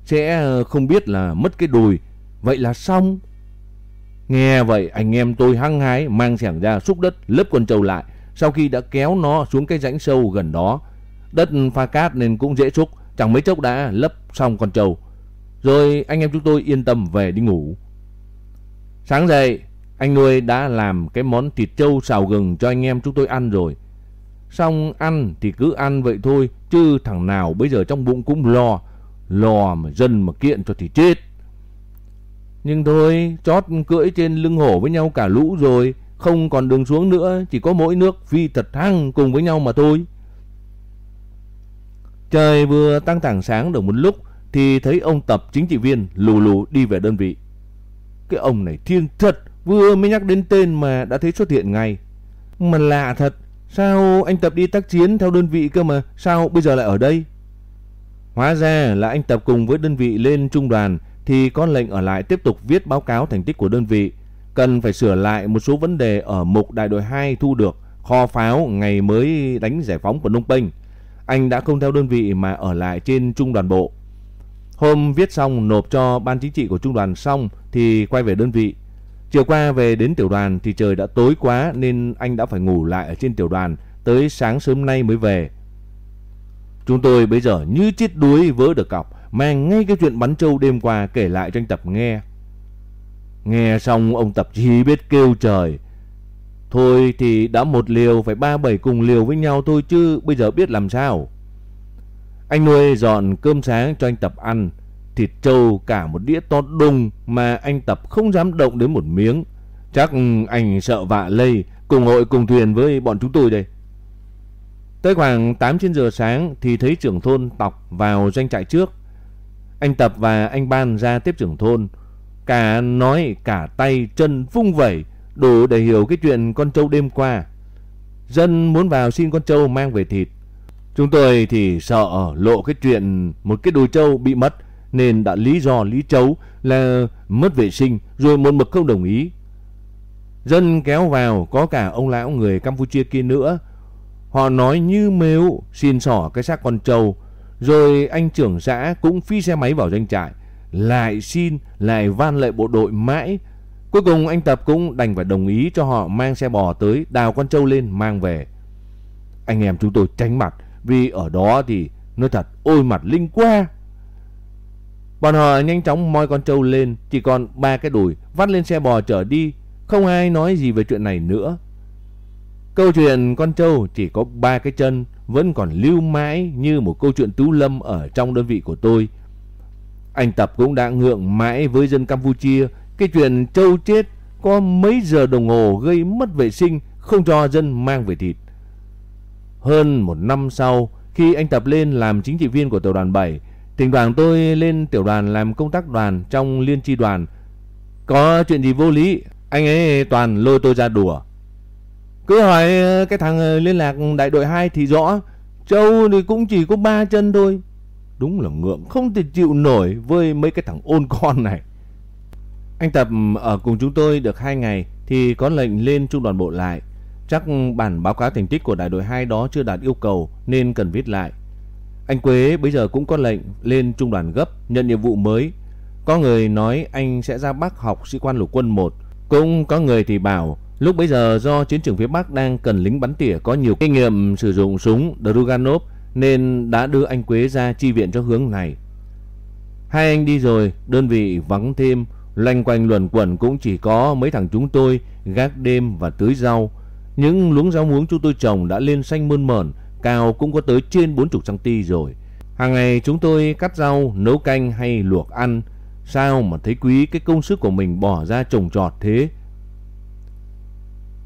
Sẽ ờ, không biết là mất cái đùi. Vậy là xong. Nghe vậy, anh em tôi hăng hái mang xẻng ra xúc đất, lấp con trâu lại. Sau khi đã kéo nó xuống cái rãnh sâu gần đó. Đất pha cát nên cũng dễ xúc. Chẳng mấy chốc đã lấp xong con trâu. Rồi anh em chúng tôi yên tâm về đi ngủ. Sáng dậy, anh nuôi đã làm cái món thịt trâu xào gừng cho anh em chúng tôi ăn rồi. Xong ăn thì cứ ăn vậy thôi, chứ thằng nào bây giờ trong bụng cũng lo. Lo mà dân mà kiện cho thì chết. Nhưng thôi, chót cưỡi trên lưng hổ với nhau cả lũ rồi, không còn đường xuống nữa, chỉ có mỗi nước phi thật thăng cùng với nhau mà thôi. Trời vừa tăng tảng sáng được một lúc thì thấy ông tập chính trị viên lù lù đi về đơn vị. Cái ông này thiêng thật, vừa mới nhắc đến tên mà đã thấy xuất hiện ngay. Mà lạ thật, sao anh Tập đi tác chiến theo đơn vị cơ mà, sao bây giờ lại ở đây? Hóa ra là anh Tập cùng với đơn vị lên trung đoàn thì có lệnh ở lại tiếp tục viết báo cáo thành tích của đơn vị. Cần phải sửa lại một số vấn đề ở mục đại đội 2 thu được kho pháo ngày mới đánh giải phóng của Nông Penh. Anh đã không theo đơn vị mà ở lại trên trung đoàn bộ. Hôm viết xong nộp cho ban chính trị của trung đoàn xong thì quay về đơn vị. Chiều qua về đến tiểu đoàn thì trời đã tối quá nên anh đã phải ngủ lại ở trên tiểu đoàn tới sáng sớm nay mới về. Chúng tôi bây giờ như chết đuối vỡ được cọc mang ngay cái chuyện bắn trâu đêm qua kể lại cho anh Tập nghe. Nghe xong ông Tập chỉ biết kêu trời. Thôi thì đã một liều, phải ba bảy cùng liều với nhau thôi chứ, bây giờ biết làm sao. Anh nuôi dọn cơm sáng cho anh Tập ăn. Thịt trâu cả một đĩa to đùng mà anh Tập không dám động đến một miếng. Chắc anh sợ vạ lây, cùng hội cùng thuyền với bọn chúng tôi đây. Tới khoảng 8 trên giờ sáng thì thấy trưởng thôn tọc vào doanh trại trước. Anh Tập và anh Ban ra tiếp trưởng thôn. Cả nói, cả tay, chân vung vẩy đủ để hiểu cái chuyện con trâu đêm qua. Dân muốn vào xin con trâu mang về thịt. Chúng tôi thì sợ lộ cái chuyện một cái đùi trâu bị mất nên đã lý do lý trấu là mất vệ sinh rồi một mực không đồng ý. Dân kéo vào có cả ông lão người Campuchia kia nữa. Họ nói như mếu xin xỏ cái xác con trâu. Rồi anh trưởng xã cũng phi xe máy vào doanh trại. Lại xin, lại van lệ bộ đội mãi. Cuối cùng anh Tập cũng đành phải đồng ý cho họ mang xe bò tới, đào con trâu lên mang về. Anh em chúng tôi tránh mặt, vì ở đó thì nói thật, ôi mặt linh qua. Bọn họ nhanh chóng moi con trâu lên, chỉ còn ba cái đùi, vắt lên xe bò chở đi không ai nói gì về chuyện này nữa. Câu chuyện con trâu chỉ có ba cái chân, vẫn còn lưu mãi như một câu chuyện tú lâm ở trong đơn vị của tôi. Anh Tập cũng đã ngượng mãi với dân Campuchia cái chuyện trâu chết có mấy giờ đồng hồ gây mất vệ sinh không cho dân mang về thịt. Hơn một năm sau, khi anh Tập lên làm chính trị viên của tiểu đoàn 7 thỉnh thoảng tôi lên tiểu đoàn làm công tác đoàn trong liên tri đoàn. Có chuyện gì vô lý, anh ấy toàn lôi tôi ra đùa. Cứ hỏi cái thằng liên lạc đại đội 2 thì rõ. Châu thì cũng chỉ có ba chân thôi. Đúng là ngượng, không thể chịu nổi với mấy cái thằng ôn con này. Anh Tập ở cùng chúng tôi được 2 ngày thì có lệnh lên trung đoàn bộ lại. Chắc bản báo cáo thành tích của đại đội 2 đó chưa đạt yêu cầu nên cần viết lại. Anh Quế bây giờ cũng có lệnh lên trung đoàn gấp nhận nhiệm vụ mới. Có người nói anh sẽ ra Bắc học sĩ quan lục quân 1 cũng có người thì bảo lúc bấy giờ do chiến trường phía Bắc đang cần lính bắn tỉa có nhiều kinh nghiệm sử dụng súng Druganov nên đã đưa anh Quế ra chi viện cho hướng này. Hai anh đi rồi, đơn vị vắng thêm, loanh quanh luẩn quẩn cũng chỉ có mấy thằng chúng tôi gác đêm và tưới rau. Những luống rau muống chúng tôi trồng đã lên xanh mơn mởn, cao cũng có tới trên 40 cm rồi. Hàng ngày chúng tôi cắt rau, nấu canh hay luộc ăn, Sao mà thấy quý cái công sức của mình bỏ ra trồng trọt thế?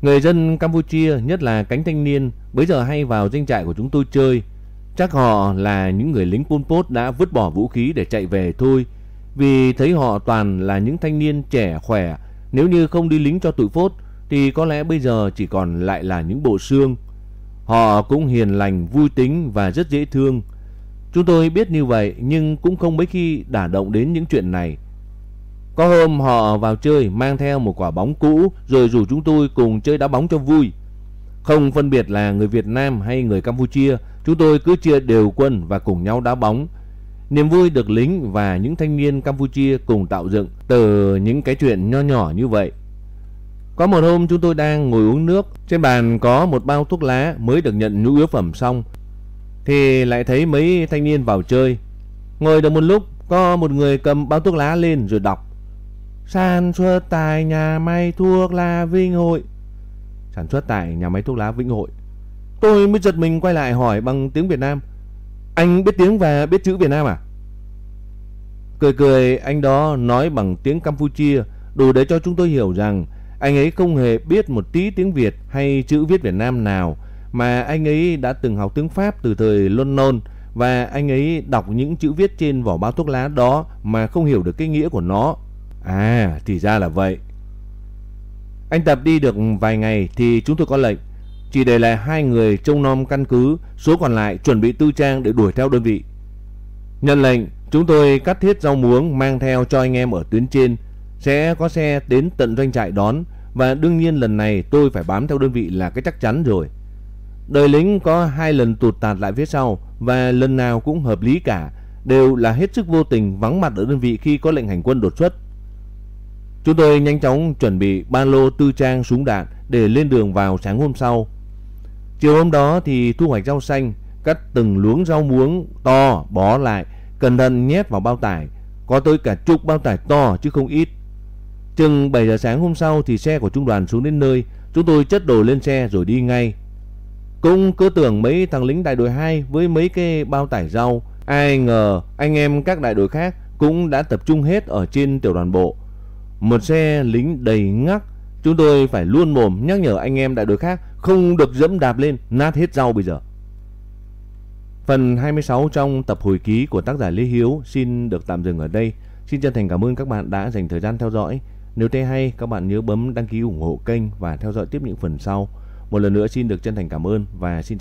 Người dân Campuchia, nhất là cánh thanh niên, bây giờ hay vào danh trại của chúng tôi chơi. Chắc họ là những người lính Pol Pot đã vứt bỏ vũ khí để chạy về thôi. Vì thấy họ toàn là những thanh niên trẻ khỏe. Nếu như không đi lính cho tụi phốt, thì có lẽ bây giờ chỉ còn lại là những bộ xương. Họ cũng hiền lành, vui tính và rất dễ thương. Chúng tôi biết như vậy nhưng cũng không mấy khi đả động đến những chuyện này. Có hôm họ vào chơi mang theo một quả bóng cũ rồi rủ chúng tôi cùng chơi đá bóng cho vui. Không phân biệt là người Việt Nam hay người Campuchia, chúng tôi cứ chia đều quân và cùng nhau đá bóng. Niềm vui được lính và những thanh niên Campuchia cùng tạo dựng từ những cái chuyện nho nhỏ như vậy. Có một hôm chúng tôi đang ngồi uống nước, trên bàn có một bao thuốc lá mới được nhận nhu yếu phẩm xong thì lại thấy mấy thanh niên vào chơi. Ngồi được một lúc, có một người cầm bao thuốc lá lên rồi đọc. Sản xuất tại nhà máy thuốc lá Vinh Hội. Sản xuất tại nhà máy thuốc lá Vĩnh Hội. Tôi mới giật mình quay lại hỏi bằng tiếng Việt Nam. Anh biết tiếng và biết chữ Việt Nam à? Cười cười anh đó nói bằng tiếng Campuchia đủ để cho chúng tôi hiểu rằng anh ấy không hề biết một tí tiếng Việt hay chữ viết Việt Nam nào mà anh ấy đã từng học tiếng Pháp từ thời London và anh ấy đọc những chữ viết trên vỏ bao thuốc lá đó mà không hiểu được cái nghĩa của nó. À, thì ra là vậy. Anh Tập đi được vài ngày thì chúng tôi có lệnh chỉ để lại hai người trông nom căn cứ, số còn lại chuẩn bị tư trang để đuổi theo đơn vị. Nhận lệnh, chúng tôi cắt thiết rau muống mang theo cho anh em ở tuyến trên, sẽ có xe đến tận doanh trại đón và đương nhiên lần này tôi phải bám theo đơn vị là cái chắc chắn rồi. Đời lính có hai lần tụt tạt lại phía sau và lần nào cũng hợp lý cả, đều là hết sức vô tình vắng mặt ở đơn vị khi có lệnh hành quân đột xuất. Chúng tôi nhanh chóng chuẩn bị ba lô tư trang súng đạn để lên đường vào sáng hôm sau. Chiều hôm đó thì thu hoạch rau xanh, cắt từng luống rau muống to bó lại, cẩn thận nhét vào bao tải, có tới cả chục bao tải to chứ không ít. Chừng 7 giờ sáng hôm sau thì xe của trung đoàn xuống đến nơi, chúng tôi chất đồ lên xe rồi đi ngay. Cũng cứ tưởng mấy thằng lính đại đội 2 với mấy cái bao tải rau, ai ngờ anh em các đại đội khác cũng đã tập trung hết ở trên tiểu đoàn bộ. Một xe lính đầy ngắc, chúng tôi phải luôn mồm nhắc nhở anh em đại đội khác không được dẫm đạp lên, nát hết rau bây giờ. Phần 26 trong tập hồi ký của tác giả lý Hiếu xin được tạm dừng ở đây. Xin chân thành cảm ơn các bạn đã dành thời gian theo dõi. Nếu thấy hay, các bạn nhớ bấm đăng ký ủng hộ kênh và theo dõi tiếp những phần sau. Một lần nữa xin được chân thành cảm ơn và xin